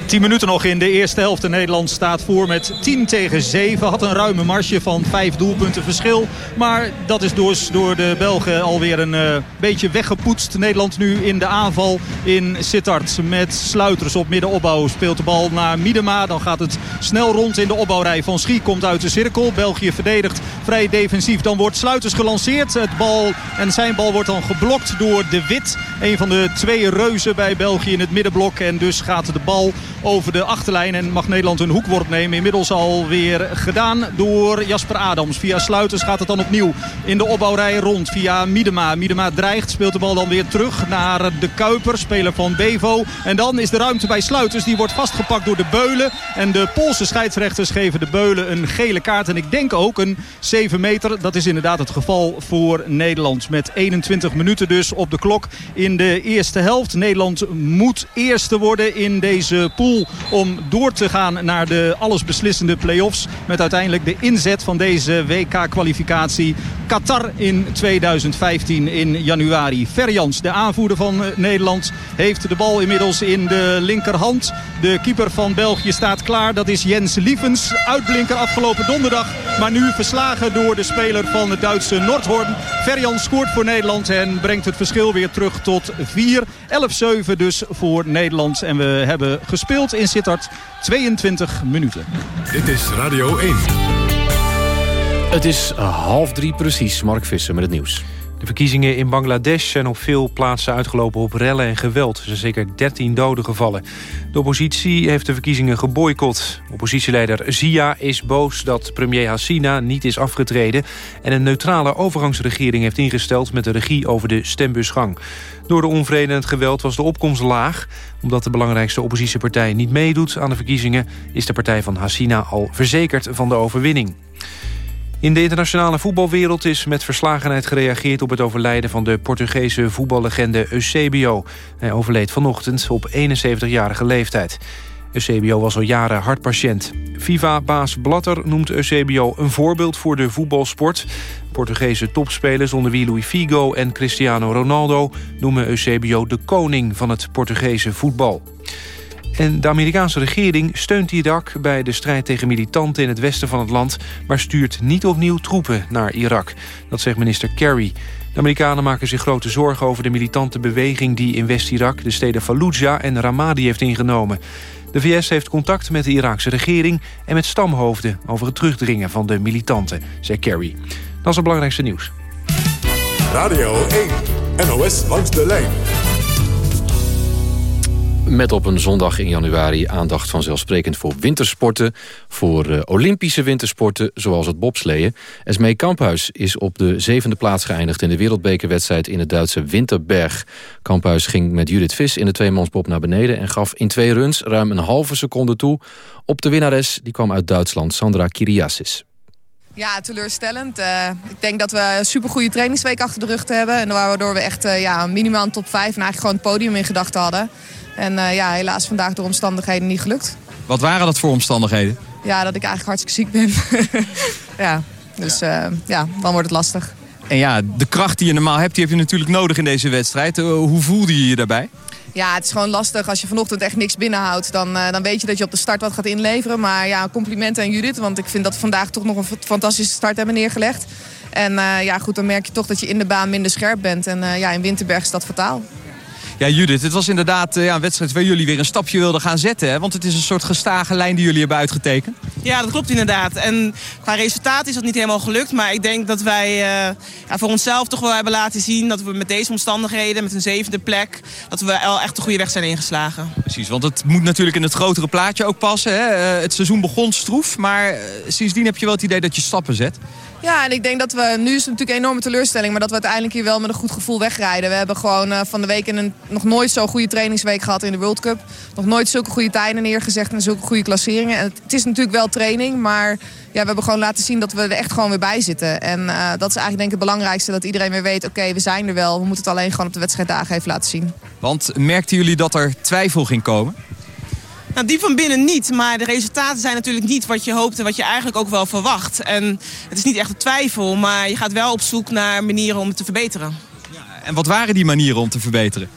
10 minuten nog in de eerste helft. Nederland staat voor met 10 tegen 7. Had een ruime marge van 5 doelpunten verschil. Maar dat is dus door de Belgen alweer een uh, beetje weggepoetst. Nederland nu in de aanval in Sittard. Met Sluiters op middenopbouw. Speelt de bal naar Miedema. Dan gaat het snel rond in de opbouwrij. Van Schie komt uit de cirkel. België verdedigt vrij defensief. Dan wordt Sluiters gelanceerd. Het bal en zijn bal wordt dan geblokt door De Wit. Een van de twee reuzen bij België in het middenblok. En dus gaat de bal over de achterlijn. En mag Nederland een hoekworp nemen. Inmiddels alweer gedaan door Jasper Adams. Via Sluiters gaat het dan opnieuw in de opbouwrij rond. Via Miedema. Miedema dreigt. Speelt de bal dan weer terug naar de Kuiper. Speler van Bevo. En dan is de ruimte bij Sluiters. Die wordt vastgepakt door de Beulen. En de Poolse scheidsrechters geven de Beulen een gele kaart. En ik denk ook een 7 meter. Dat is inderdaad het geval voor Nederland. Met 21 minuten dus op de klok in de eerste helft. Nederland moet eerste worden in deze pool om door te gaan naar de allesbeslissende play-offs. Met uiteindelijk de inzet van deze WK-kwalificatie Qatar in 2015 in januari. Ferjans, de aanvoerder van Nederland, heeft de bal inmiddels in de linkerhand. De keeper van België staat klaar. Dat is Jens Lievens. Uitblinker afgelopen donderdag. Maar nu verslagen door de speler van het Duitse Noordhoorn. Ferjans scoort voor Nederland en brengt het verschil weer terug tot 4. 11-7 dus voor Nederland. En we hebben gespeeld in Sittard 22 minuten. Dit is Radio 1. Het is half drie precies. Mark Visser met het nieuws. De verkiezingen in Bangladesh zijn op veel plaatsen uitgelopen op rellen en geweld. Er zijn zeker 13 doden gevallen. De oppositie heeft de verkiezingen geboycott. Oppositieleider Zia is boos dat premier Hassina niet is afgetreden... en een neutrale overgangsregering heeft ingesteld... met de regie over de stembusgang. Door de onvrede en het geweld was de opkomst laag. Omdat de belangrijkste oppositiepartij niet meedoet aan de verkiezingen... is de partij van Hassina al verzekerd van de overwinning. In de internationale voetbalwereld is met verslagenheid gereageerd... op het overlijden van de Portugese voetballegende Eusebio. Hij overleed vanochtend op 71-jarige leeftijd. Eusebio was al jaren hartpatiënt. FIFA-baas Blatter noemt Eusebio een voorbeeld voor de voetbalsport. Portugese topspelers onder wie Luis Figo en Cristiano Ronaldo... noemen Eusebio de koning van het Portugese voetbal. En de Amerikaanse regering steunt Irak bij de strijd tegen militanten in het westen van het land... maar stuurt niet opnieuw troepen naar Irak. Dat zegt minister Kerry. De Amerikanen maken zich grote zorgen over de militante beweging... die in West-Irak de steden Fallujah en Ramadi heeft ingenomen. De VS heeft contact met de Iraakse regering en met stamhoofden... over het terugdringen van de militanten, zei Kerry. Dat is het belangrijkste nieuws. Radio 1, NOS langs de lijn. Met op een zondag in januari aandacht vanzelfsprekend voor wintersporten. Voor uh, Olympische wintersporten, zoals het bobsleeën. Esmee Kamphuis is op de zevende plaats geëindigd... in de wereldbekerwedstrijd in het Duitse Winterberg. Kamphuis ging met Judith Vis in de tweemansbob naar beneden... en gaf in twee runs ruim een halve seconde toe... op de winnares, die kwam uit Duitsland, Sandra Kiriasis. Ja, teleurstellend. Uh, ik denk dat we een supergoeie trainingsweek achter de rug hebben. En waardoor we echt uh, ja, minimaal een top 5 en eigenlijk gewoon het podium in gedachten hadden. En uh, ja, helaas vandaag door omstandigheden niet gelukt. Wat waren dat voor omstandigheden? Ja, dat ik eigenlijk hartstikke ziek ben. ja, dus ja. ja, dan wordt het lastig. En ja, de kracht die je normaal hebt, die heb je natuurlijk nodig in deze wedstrijd. hoe voelde je je daarbij? Ja, het is gewoon lastig. Als je vanochtend echt niks binnenhoudt, dan, uh, dan weet je dat je op de start wat gaat inleveren. Maar ja, complimenten aan Judith, want ik vind dat we vandaag toch nog een fantastische start hebben neergelegd. En uh, ja, goed, dan merk je toch dat je in de baan minder scherp bent. En uh, ja, in Winterberg is dat fataal. Ja, Judith, het was inderdaad ja, een wedstrijd waar jullie weer een stapje wilden gaan zetten. Hè? Want het is een soort gestage lijn die jullie hebben uitgetekend. Ja, dat klopt inderdaad. En qua resultaat is dat niet helemaal gelukt. Maar ik denk dat wij uh, ja, voor onszelf toch wel hebben laten zien... dat we met deze omstandigheden, met een zevende plek... dat we wel echt de goede weg zijn ingeslagen. Precies, want het moet natuurlijk in het grotere plaatje ook passen. Hè? Uh, het seizoen begon stroef, maar sindsdien heb je wel het idee dat je stappen zet. Ja, en ik denk dat we, nu is het natuurlijk een enorme teleurstelling... maar dat we uiteindelijk hier wel met een goed gevoel wegrijden. We hebben gewoon uh, van de week in een, nog nooit zo'n goede trainingsweek gehad in de World Cup. Nog nooit zulke goede tijden neergezegd en zulke goede klasseringen. En het, is natuurlijk wel training, maar ja, we hebben gewoon laten zien dat we er echt gewoon weer bij zitten. En uh, dat is eigenlijk denk ik het belangrijkste, dat iedereen weer weet... oké, we zijn er wel, we moeten het alleen gewoon op de wedstrijddagen even laten zien. Want merkten jullie dat er twijfel ging komen? Nou, die van binnen niet, maar de resultaten zijn natuurlijk niet wat je hoopt en wat je eigenlijk ook wel verwacht. En het is niet echt een twijfel, maar je gaat wel op zoek naar manieren om het te verbeteren. Ja, en wat waren die manieren om te verbeteren?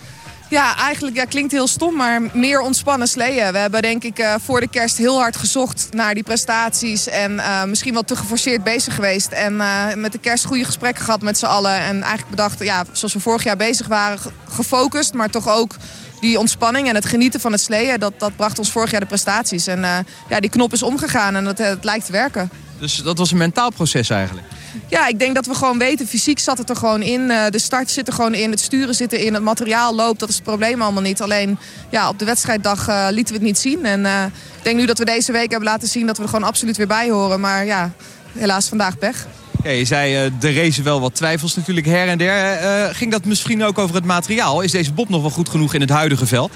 Ja, eigenlijk ja, klinkt heel stom, maar meer ontspannen sleeën. We hebben denk ik uh, voor de kerst heel hard gezocht naar die prestaties. En uh, misschien wel te geforceerd bezig geweest. En uh, met de kerst goede gesprekken gehad met z'n allen. En eigenlijk bedacht, ja, zoals we vorig jaar bezig waren, gefocust. Maar toch ook die ontspanning en het genieten van het sleeën, dat, dat bracht ons vorig jaar de prestaties. En uh, ja, die knop is omgegaan en het, het lijkt te werken. Dus dat was een mentaal proces eigenlijk? Ja, ik denk dat we gewoon weten, fysiek zat het er gewoon in. Uh, de start zit er gewoon in, het sturen zit erin, het materiaal loopt. Dat is het probleem allemaal niet. Alleen ja, op de wedstrijddag uh, lieten we het niet zien. En uh, ik denk nu dat we deze week hebben laten zien dat we er gewoon absoluut weer bij horen. Maar ja, helaas vandaag pech. Je zei, uh, er rezen wel wat twijfels natuurlijk her en der. Uh, ging dat misschien ook over het materiaal? Is deze bob nog wel goed genoeg in het huidige veld?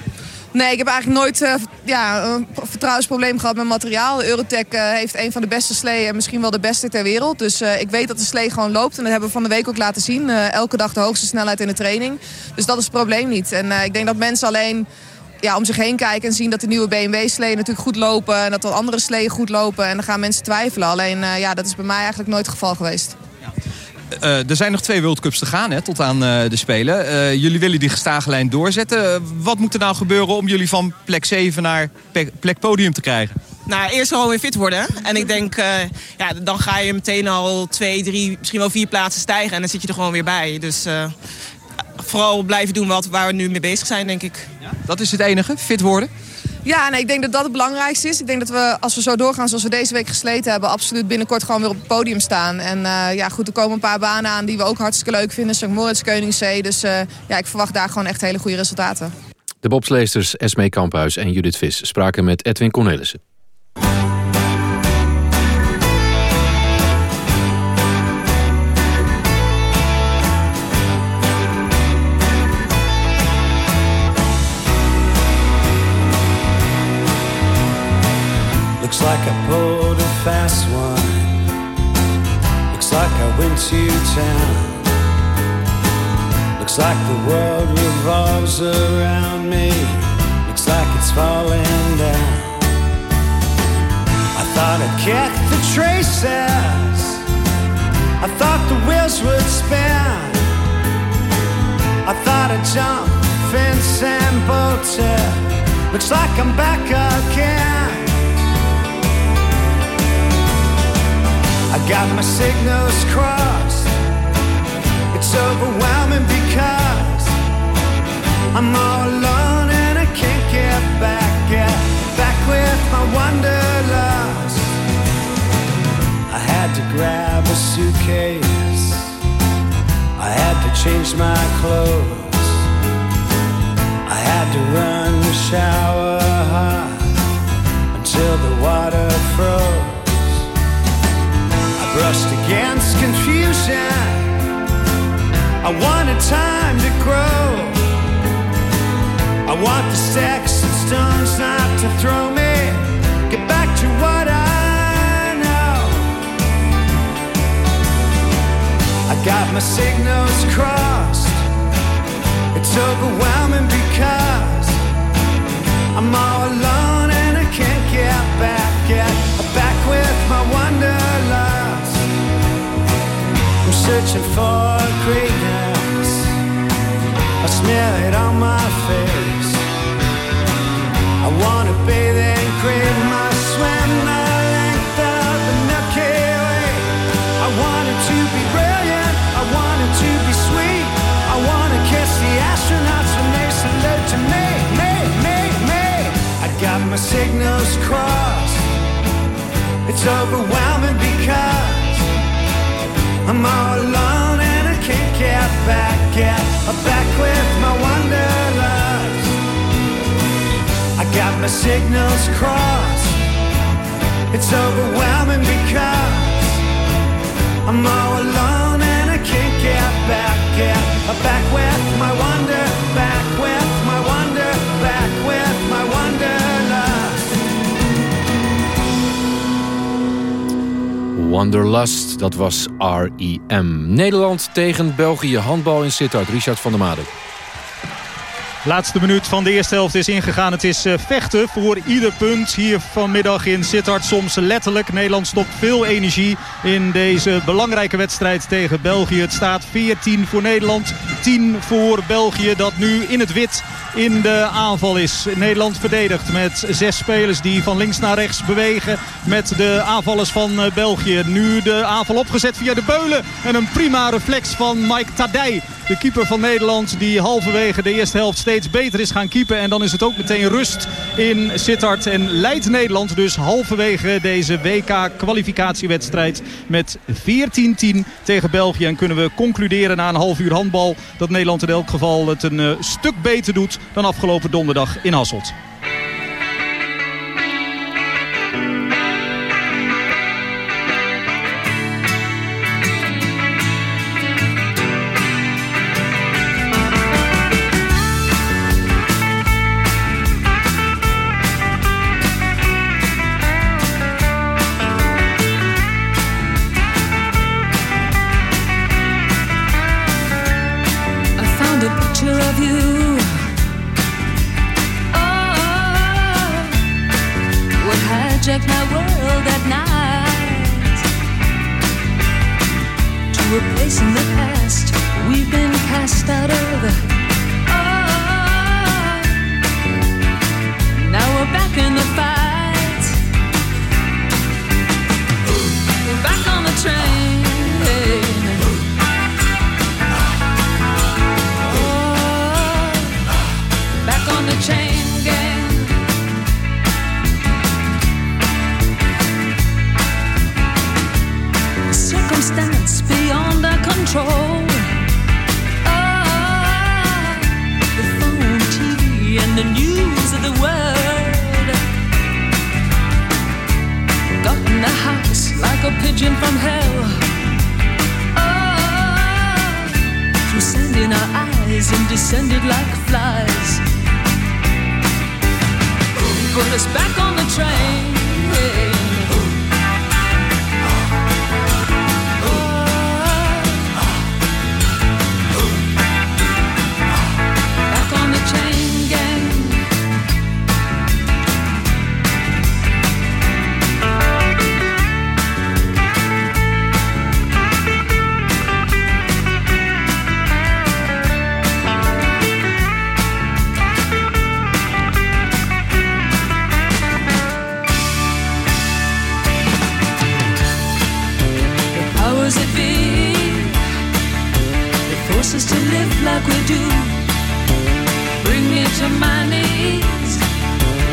Nee, ik heb eigenlijk nooit ja, een vertrouwensprobleem gehad met materiaal. Eurotech heeft een van de beste sleeën, misschien wel de beste ter wereld. Dus ik weet dat de slee gewoon loopt. En dat hebben we van de week ook laten zien. elke dag de hoogste snelheid in de training. Dus dat is het probleem niet. En ik denk dat mensen alleen ja, om zich heen kijken en zien dat de nieuwe BMW-sleeën natuurlijk goed lopen. En dat de andere sleeën goed lopen. En dan gaan mensen twijfelen. Alleen ja, dat is bij mij eigenlijk nooit het geval geweest. Uh, er zijn nog twee World Cups te gaan hè, tot aan uh, de Spelen. Uh, jullie willen die gestage lijn doorzetten. wat moet er nou gebeuren om jullie van plek 7 naar plek podium te krijgen? Nou, eerst gewoon weer fit worden. En ik denk, ja, dan ga je meteen al twee, drie, misschien wel vier plaatsen stijgen. En dan zit je er gewoon weer bij. Dus vooral blijven doen wat, waar we nu mee bezig zijn, denk ik. Ja, dat is het enige, fit worden? Ja, nee, ik denk dat dat het belangrijkste is. Ik denk dat we, als we zo doorgaan zoals we deze week gesleten hebben... absoluut binnenkort gewoon weer op het podium staan. En uh, ja, goed, er komen een paar banen aan die we ook hartstikke leuk vinden. St. Moritz, Koningszee. Dus uh, ja, ik verwacht daar gewoon echt hele goede resultaten. De bobsleesters Esmee Kamphuis en Judith Vis spraken met Edwin Cornelissen. To town. Looks like the world revolves around me. Looks like it's falling down. I thought I'd kick the traces. I thought the wheels would spin. I thought I'd jump fence and bolt it. Looks like I'm back again. Got my signals crossed. It's overwhelming because I'm all alone and I can't get back. Get back with my wanderlust. I had to grab a suitcase. I had to change my clothes. I had to run the shower hot until the water froze. Brushed against confusion. I wanted time to grow. I want the sticks and stones not to throw me. Get back to what I know. I got my signals crossed. It's overwhelming because I'm all alone and I can't get back. Get back with my searching for greatness. I smear it on my face. I wanna bathe and crave my swim the length of the Milky Way. I wanted to be brilliant. I wanted to be sweet. I wanna kiss the astronauts when they salute to me, me, me, me. I got my signals crossed. It's overwhelming I'm all alone and I can't get back, get back with my wanderlust. I got my signals crossed. It's overwhelming because I'm all alone and I can't get back, get back with my wonder, back with my wonder, back with my wanderlust. Wanderlust, dat was R.E.M. Nederland tegen België, handbal in Sittard. Richard van der Made. Laatste minuut van de eerste helft is ingegaan. Het is eh, vechten voor ieder punt hier vanmiddag in Sittard. Soms letterlijk. Nederland stopt veel energie in deze belangrijke wedstrijd tegen België. Het staat 14 voor Nederland, 10 voor België. Dat nu in het wit in de aanval is. Nederland verdedigt met zes spelers die van links naar rechts bewegen. Met de aanvallers van eh, België. Nu de aanval opgezet via de beulen. En een prima reflex van Mike Tadij. De keeper van Nederland die halverwege de eerste helft steeds beter is gaan keepen. En dan is het ook meteen rust in Sittard. En leidt Nederland dus halverwege deze WK-kwalificatiewedstrijd met 14-10 tegen België. En kunnen we concluderen na een half uur handbal dat Nederland in elk geval het een eh, stuk beter doet dan afgelopen donderdag in Hasselt. Picture of you. Oh, what hijacked my world at night to a place in the past we've been cast out of. Oh, now we're back in the fight. The news of the world. Got in the house like a pigeon from hell. Ah, through sand in our eyes and descended like flies put us back on the train. We do. Bring me to my knees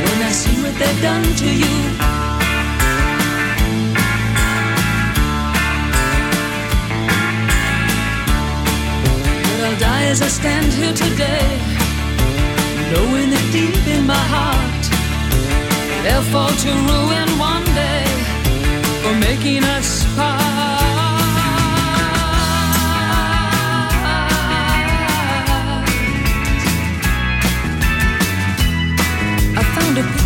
when I see what they've done to you. But I'll die as I stand here today, knowing that deep in my heart they'll fall to ruin one day for making us part.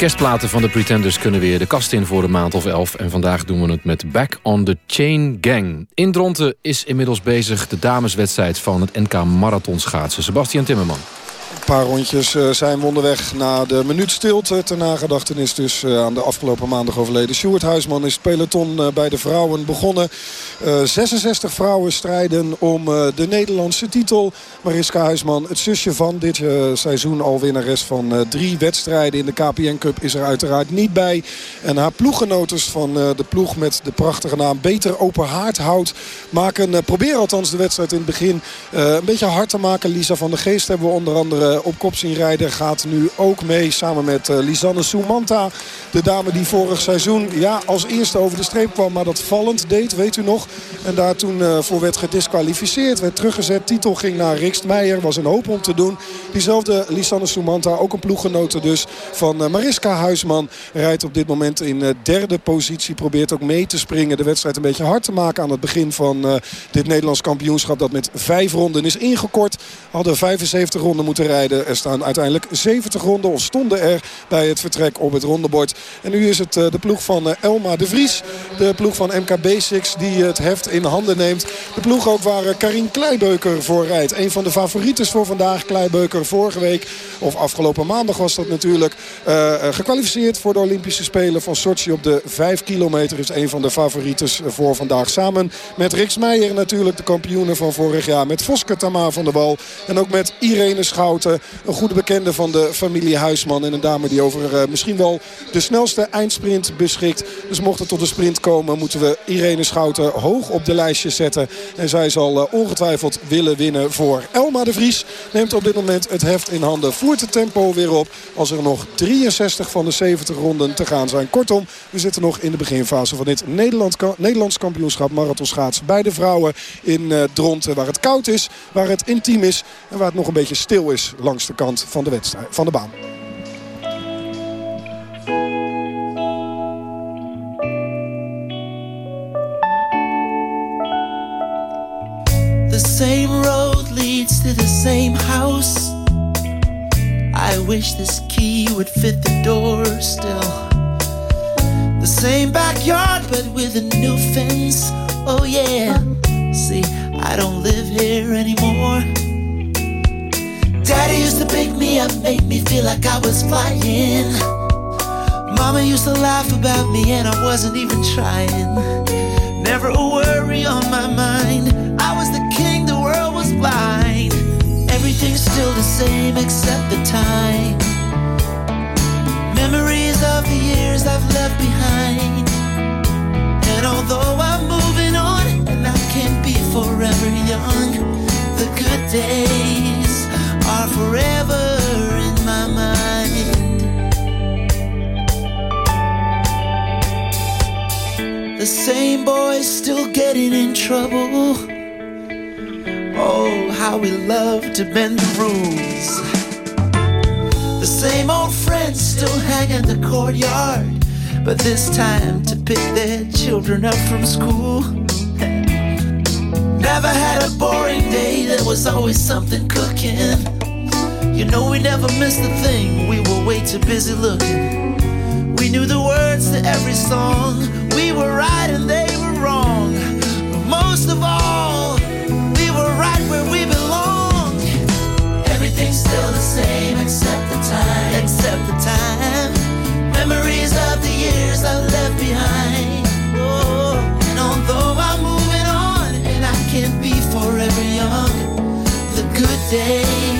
Kerstplaten van de Pretenders kunnen weer de kast in voor een maand of elf. En vandaag doen we het met Back on the Chain Gang. In Dronten is inmiddels bezig de dameswedstrijd van het NK Marathonschaatsen. Sebastian Timmerman. Paar rondjes eh, zijn we onderweg na de minuut stilte. Ter nagedachtenis dus eh, aan de afgelopen maandag overleden. Sjoerd Huisman is het peloton eh, bij de vrouwen begonnen. 66 vrouwen strijden om de Nederlandse titel. Mariska Huisman, het zusje van dit seizoen al winnares van drie wedstrijden in de KPN Cup is er uiteraard niet bij. En haar ploeggenotes van de ploeg met de prachtige naam Beter Open Haardhout maken, proberen althans de wedstrijd in het begin een beetje hard te maken. Lisa van der Geest hebben we onder andere op kop zien rijden. Gaat nu ook mee samen met uh, Lisanne Soumanta. De dame die vorig seizoen ja, als eerste over de streep kwam. Maar dat vallend deed, weet u nog. En daar toen uh, voor werd gedisqualificeerd. Werd teruggezet. Titel ging naar Rikst Meijer. Was een hoop om te doen. Diezelfde Lisanne Soumanta. Ook een ploeggenote dus van Mariska Huisman. Rijdt op dit moment in derde positie. Probeert ook mee te springen. De wedstrijd een beetje hard te maken aan het begin van dit Nederlands kampioenschap. Dat met vijf ronden is ingekort. Hadden 75 ronden moeten rijden. Er staan uiteindelijk 70 ronden. Of stonden er bij het vertrek op het rondebord. En nu is het de ploeg van Elma de Vries. De ploeg van MK Basics die het heft in handen neemt. De ploeg ook waar Karin Kleibeuker voor rijdt. Een van de favorieten voor vandaag. Kleibeuker vorige week of afgelopen maandag was dat natuurlijk. Gekwalificeerd voor de Olympische Spelen van Sochi op de 5 kilometer. Is een van de favorieten voor vandaag. Samen met Riks Meijer natuurlijk de kampioenen van vorig jaar. Met Voske Tamar van de Wal. En ook met Irene Schouten. Een goede bekende van de familie Huisman. En een dame die over uh, misschien wel de snelste eindsprint beschikt. Dus mocht het tot de sprint komen moeten we Irene Schouten hoog op de lijstje zetten. En zij zal uh, ongetwijfeld willen winnen voor Elma de Vries. Neemt op dit moment het heft in handen. Voert het tempo weer op als er nog 63 van de 70 ronden te gaan zijn. Kortom, we zitten nog in de beginfase van dit Nederland, Nederlands kampioenschap marathonschaats. Bij de vrouwen in Dronten waar het koud is, waar het intiem is en waar het nog een beetje stil is langs de kant van de, wedstrijd, van de baan. The same road leads to the same house. I wish this key would fit the door still. The same backyard, but with a new fence. Oh, yeah. See, I don't live here anymore. Daddy used to pick me up, make me feel like I was flying. Mama used to laugh about me, and I wasn't even trying. Never a worry on my mind. I was the king, the world was blind. Everything's still the same except the time. Memories of the years I've left behind. And although I'm moving on, and I can't be forever young, the good days The same boys still getting in trouble. Oh, how we love to bend the rules. The same old friends still hang in the courtyard, but this time to pick their children up from school. Never had a boring day, there was always something cooking. You know, we never missed a thing, we were way too busy looking. We knew the words to every song, we were right and they were wrong. But most of all, we were right where we belong. Everything's still the same except the time, except the time. Memories of the years I left behind. Oh, and although I'm moving on and I can't be forever young, the good days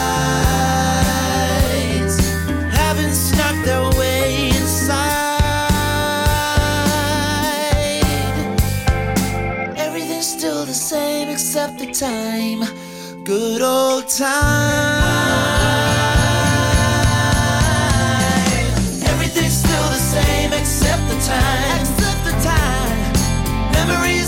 the time, good old time. Everything's still the same except the time, except the time. Memories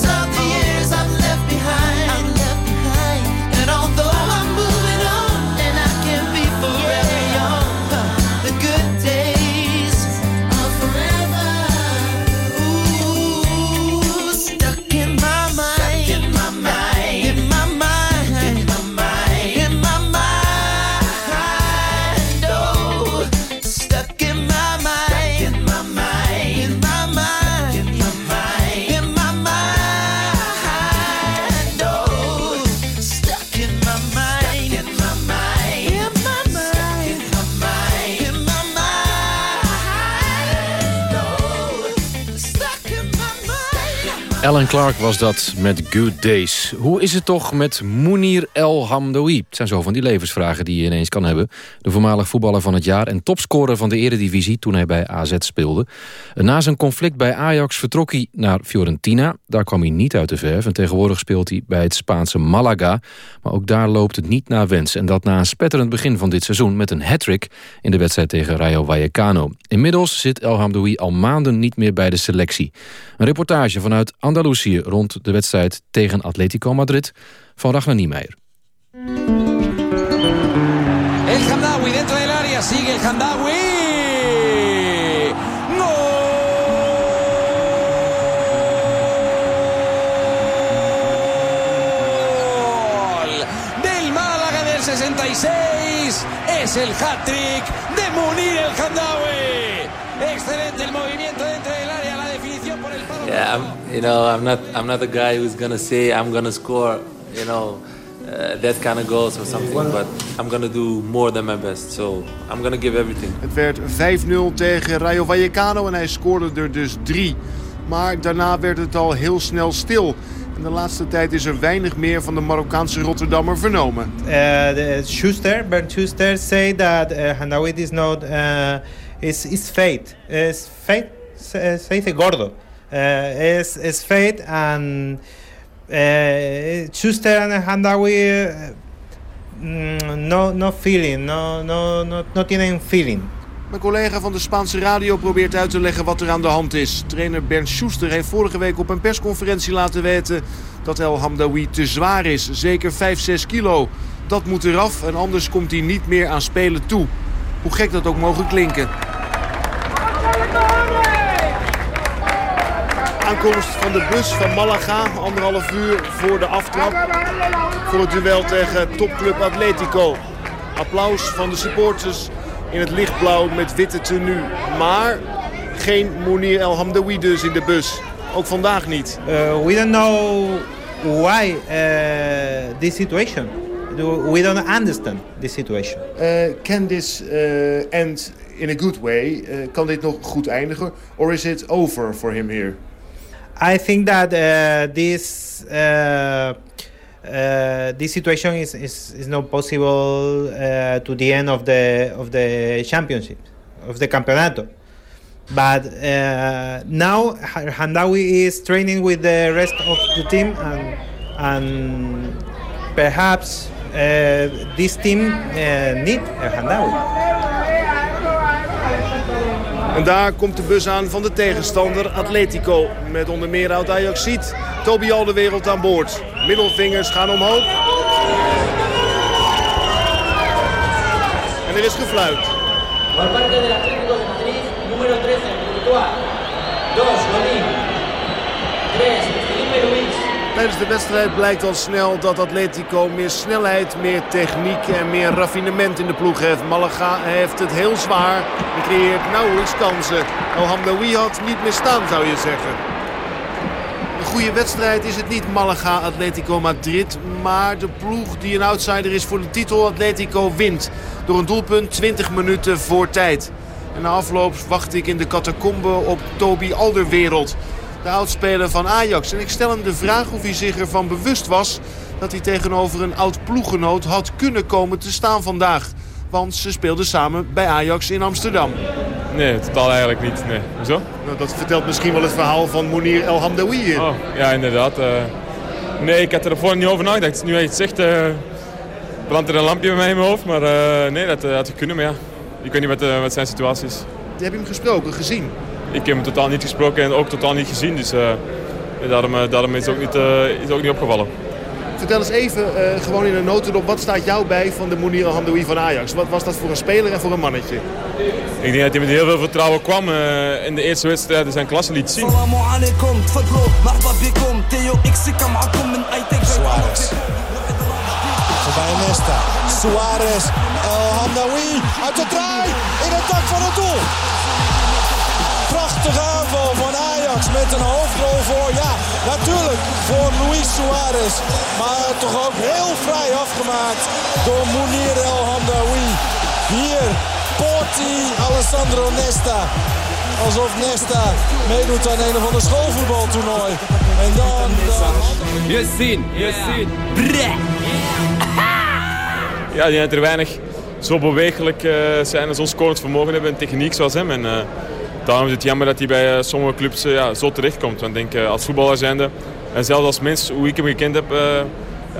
Alan Clark was dat met Good Days. Hoe is het toch met Mounir El Hamdoui? Het zijn zo van die levensvragen die je ineens kan hebben. De voormalig voetballer van het jaar en topscorer van de eredivisie... toen hij bij AZ speelde. Na zijn conflict bij Ajax vertrok hij naar Fiorentina. Daar kwam hij niet uit de verf en tegenwoordig speelt hij bij het Spaanse Malaga. Maar ook daar loopt het niet naar wens. En dat na een spetterend begin van dit seizoen met een hat-trick... in de wedstrijd tegen Rayo Vallecano. Inmiddels zit El Hamdoui al maanden niet meer bij de selectie. Een reportage vanuit Andalusië rond de wedstrijd tegen Atletico Madrid van Ragnar Niemeyer. El Hamdawi dentro del área, sigue el Hamdawi. ¡Gol! Del Málaga del 66 es el hat-trick de Munir el Hamdawi. Excelente el movimiento Yeah, I'm, you know, I'm not, I'm not the guy who's gonna say I'm gonna score, you know, uh, that kind of goals or something. But I'm gonna do more than my best. So I'm gonna give everything. Het werd 5-0 tegen Rayo Vallecano en hij scoorde er dus drie. Maar daarna werd het al heel snel stil. En de laatste tijd is er weinig meer van de Marokkaanse Rotterdammer vernomen. Uh, the Schuster, Bernd Schuster, say that uh, Handawi is not uh, is is fate. Is fate? Dice gordo. Is is fate and uh, Schuster and Handawi mm, no no feeling, no no no no feeling. Mijn collega van de Spaanse radio probeert uit te leggen wat er aan de hand is. Trainer Bernd Schuster heeft vorige week op een persconferentie laten weten... dat El Hamdawi te zwaar is, zeker 5, 6 kilo. Dat moet eraf en anders komt hij niet meer aan spelen toe. Hoe gek dat ook mogen klinken. Aankomst van de bus van Malaga, anderhalf uur voor de aftrap. Voor het duel tegen topclub Atletico. Applaus van de supporters in het lichtblauw met witte tenue. Maar geen Mounir El Hamdawi dus in de bus. Ook vandaag niet. Uh, we don't know why uh, this situation. We don't understand this situation. Uh, can this uh, end in a good way? Uh, kan dit nog goed eindigen? Or is it over for him here? I think that uh, this uh, uh, this situation is, is, is not possible to the end of the of the championship of the campeonato But uh, now Handawi is training with the rest of the team, and and perhaps uh, this team uh, need Handawi. En daar komt de bus aan van de tegenstander Atletico. Met onder meer oud Ajaxiet Toby al de wereld aan boord. Middelvingers gaan omhoog. En er is gefluit. Por parte del Atlético de Madrid, número 13, Courtois. 2, Godín. 3, Felipe Luis. Tijdens de wedstrijd blijkt al snel dat Atletico meer snelheid, meer techniek en meer raffinement in de ploeg heeft. Malaga heeft het heel zwaar en creëert nauwelijks kansen. El Hamdawi had niet meer staan zou je zeggen. Een goede wedstrijd is het niet Malaga Atletico Madrid. Maar de ploeg die een outsider is voor de titel Atletico wint. Door een doelpunt 20 minuten voor tijd. En na afloop wacht ik in de catacombe op Toby Alderwereld de oudspeler van Ajax. En ik stel hem de vraag of hij zich ervan bewust was... dat hij tegenover een oud ploeggenoot had kunnen komen te staan vandaag. Want ze speelden samen bij Ajax in Amsterdam. Nee, totaal eigenlijk niet. Nee. Hoezo? Nou, dat vertelt misschien wel het verhaal van Mounir El Hamdawi. Oh, ja, inderdaad. Uh, nee, ik had er ervoor niet over nagedacht. Nu hij het zegt, uh, brandt er een lampje bij mij in mijn hoofd. Maar uh, nee, dat had kunnen. Maar ja, ik weet niet wat, wat zijn situatie is. Heb je hem gesproken, gezien? Ik heb hem totaal niet gesproken en ook totaal niet gezien. Dus uh, daarom, daarom is het ook niet, uh, is ook niet opgevallen. Vertel eens even, uh, gewoon in een notendop, wat staat jou bij van de Mounir Hamdoui van Ajax? Wat was dat voor een speler en voor een mannetje? Ik denk dat hij met heel veel vertrouwen kwam uh, in de eerste wedstrijd zijn klasse liet zien. Suarez. Voorbij Nesta. Suarez. El Hamdawi uit de draai. In het dak van het doel. Prachtige aanval van Ajax met een hoofdrol voor, ja, natuurlijk voor Luis Suarez. Maar toch ook heel vrij afgemaakt door Mounir El Hamdawi. Hier, Porti Alessandro Nesta. Alsof Nesta meedoet aan een of ander schoolvoetbaltoernooi. En dan... dan... Yassine, Yassine. Ja, die heeft er weinig zo bewegelijk uh, zijn en zo scorend vermogen hebben en techniek zoals hem. En, uh, daarom is het jammer dat hij bij uh, sommige clubs ja, zo terechtkomt. Want ik denk als voetballer zijnde en zelfs als mens, hoe ik hem gekend heb,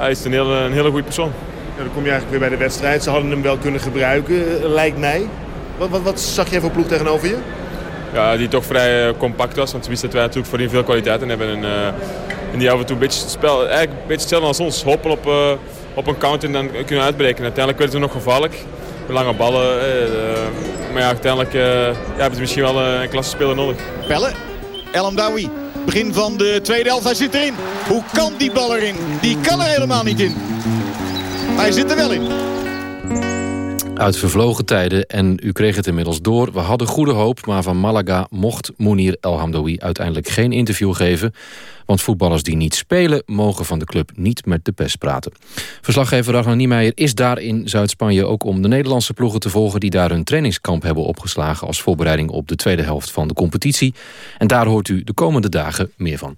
is het een hele, een hele goede persoon. Ja, dan kom je eigenlijk weer bij de wedstrijd. Ze hadden hem wel kunnen gebruiken, lijkt mij. Wat, wat, wat zag jij voor ploeg tegenover je? Ja, die toch vrij compact was. Want ze wisten dat wij natuurlijk voor die veel kwaliteiten hebben. En, en die af en toe een beetje het spel, eigenlijk een beetje hetzelfde als ons. Hopen op, op een counter en dan kunnen uitbreken. Uiteindelijk werden we nog gevaarlijk. Lange ballen. Uh, maar ja, uiteindelijk uh, ja, hebben ze misschien wel een klasse speler nodig. Pelle, El Amdawi. Begin van de tweede helft, hij zit erin. Hoe kan die bal erin? Die kan er helemaal niet in. Hij zit er wel in. Uit vervlogen tijden en u kreeg het inmiddels door. We hadden goede hoop, maar van Malaga mocht Mounir El Hamdoui uiteindelijk geen interview geven. Want voetballers die niet spelen, mogen van de club niet met de pers praten. Verslaggever Ragnar Niemeyer is daar in Zuid-Spanje ook om de Nederlandse ploegen te volgen... die daar hun trainingskamp hebben opgeslagen als voorbereiding op de tweede helft van de competitie. En daar hoort u de komende dagen meer van.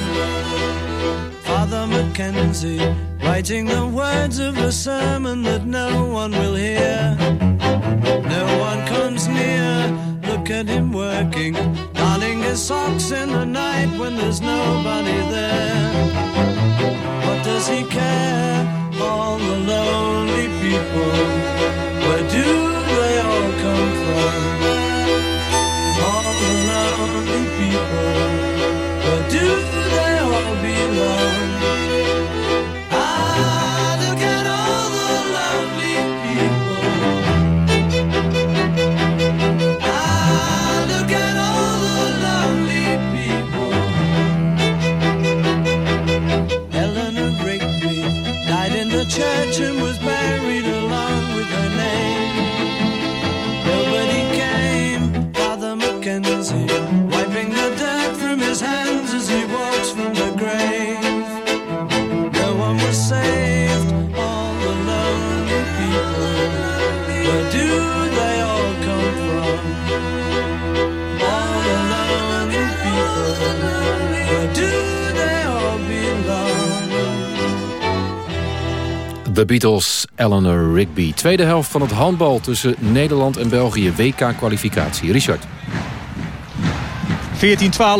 Father Mackenzie, writing the words of a sermon that no one will hear. No one comes near, look at him working, darning his socks in the night when there's nobody there. What does he care? All the lonely people, where do they all come from? All the lonely people, where do they all belong? De Beatles, Eleanor Rigby. Tweede helft van het handbal tussen Nederland en België. WK-kwalificatie. Richard. 14-12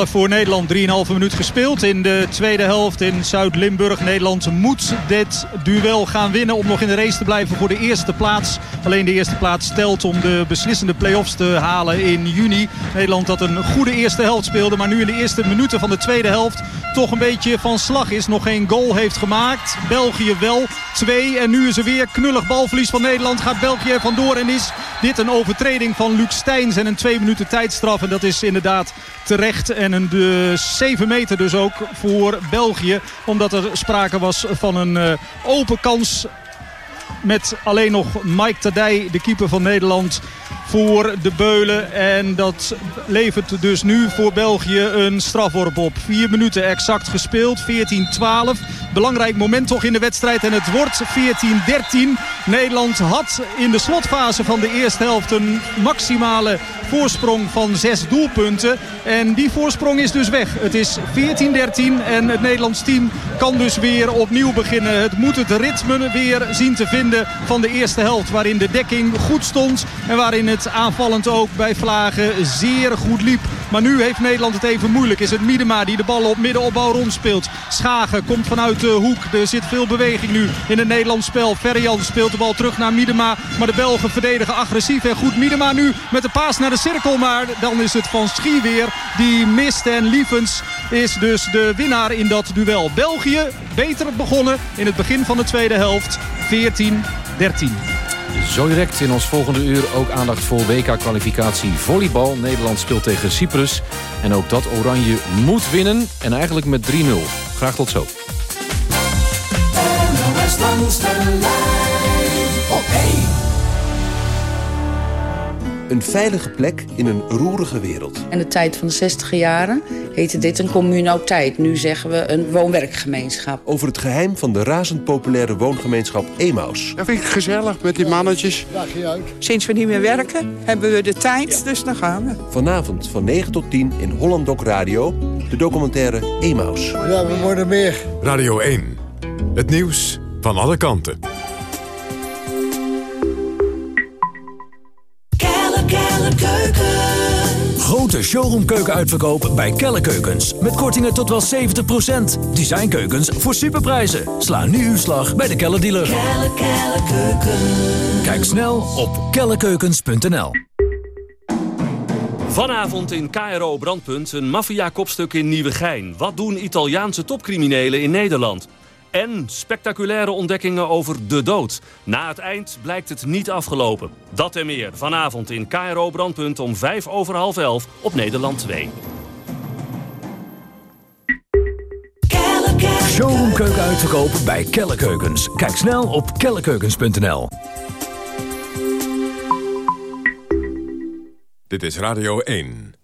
voor Nederland, 3,5 minuut gespeeld in de tweede helft in Zuid-Limburg. Nederland moet dit duel gaan winnen om nog in de race te blijven voor de eerste plaats. Alleen de eerste plaats telt om de beslissende play-offs te halen in juni. Nederland dat een goede eerste helft speelde, maar nu in de eerste minuten van de tweede helft toch een beetje van slag is. Nog geen goal heeft gemaakt. België wel. Twee. En nu is er weer knullig balverlies van Nederland. Gaat België er vandoor en is dit een overtreding van Luc Steins. En een twee minuten tijdstraf. En dat is inderdaad terecht. En een de 7 meter dus ook voor België. Omdat er sprake was van een uh, open kans met alleen nog Mike Tadij, de keeper van Nederland, voor de Beulen. En dat levert dus nu voor België een strafworp op. Vier minuten exact gespeeld, 14-12. Belangrijk moment toch in de wedstrijd en het wordt 14-13. Nederland had in de slotfase van de eerste helft een maximale voorsprong van zes doelpunten. En die voorsprong is dus weg. Het is 14-13 en het Nederlands team kan dus weer opnieuw beginnen. Het moet het ritme weer zien te vinden van de eerste helft. Waarin de dekking goed stond en waarin het aanvallend ook bij Vlagen zeer goed liep. Maar nu heeft Nederland het even moeilijk. Is het Miedema die de bal op middenopbouw rondspeelt. Schagen komt vanuit de hoek. Er zit veel beweging nu in het Nederlands spel. Ferrian speelt de bal terug naar Miedema. Maar de Belgen verdedigen agressief en goed. Miedema nu met de paas naar de cirkel. Maar dan is het Van Schie weer die mist. En Lievens is dus de winnaar in dat duel. België beter begonnen in het begin van de tweede helft. 14-13. Zo direct in ons volgende uur ook aandacht voor WK-kwalificatie volleybal. Nederland speelt tegen Cyprus. En ook dat Oranje moet winnen. En eigenlijk met 3-0. Graag tot zo. Een veilige plek in een roerige wereld. In de tijd van de 60 jaren heette dit een communauteit. Nu zeggen we een woonwerkgemeenschap. Over het geheim van de razend populaire woongemeenschap Emaus. Dat vind ik gezellig met die mannetjes. Sinds we niet meer werken hebben we de tijd, dus dan gaan we. Vanavond van 9 tot 10 in Holland Doc Radio. De documentaire Emaus. Ja, we worden meer. Radio 1. Het nieuws van alle kanten. Showroomkeuken bij Kelle Keukens. Met kortingen tot wel 70%. Designkeukens voor superprijzen. Sla nu uw slag bij de Kelle dealer. Kelle. Kijk snel op kellekeukens.nl. Vanavond in KRO Brandpunt een maffia-kopstuk in Nieuwegein. Wat doen Italiaanse topcriminelen in Nederland? En spectaculaire ontdekkingen over de dood. Na het eind blijkt het niet afgelopen. Dat en meer vanavond in KRO Brandpunt om 5 over half 11 op Nederland 2. Showroomkeuken uitverkopen bij Kelle Keukens. Kijk snel op kellekeukens.nl. Dit is Radio 1.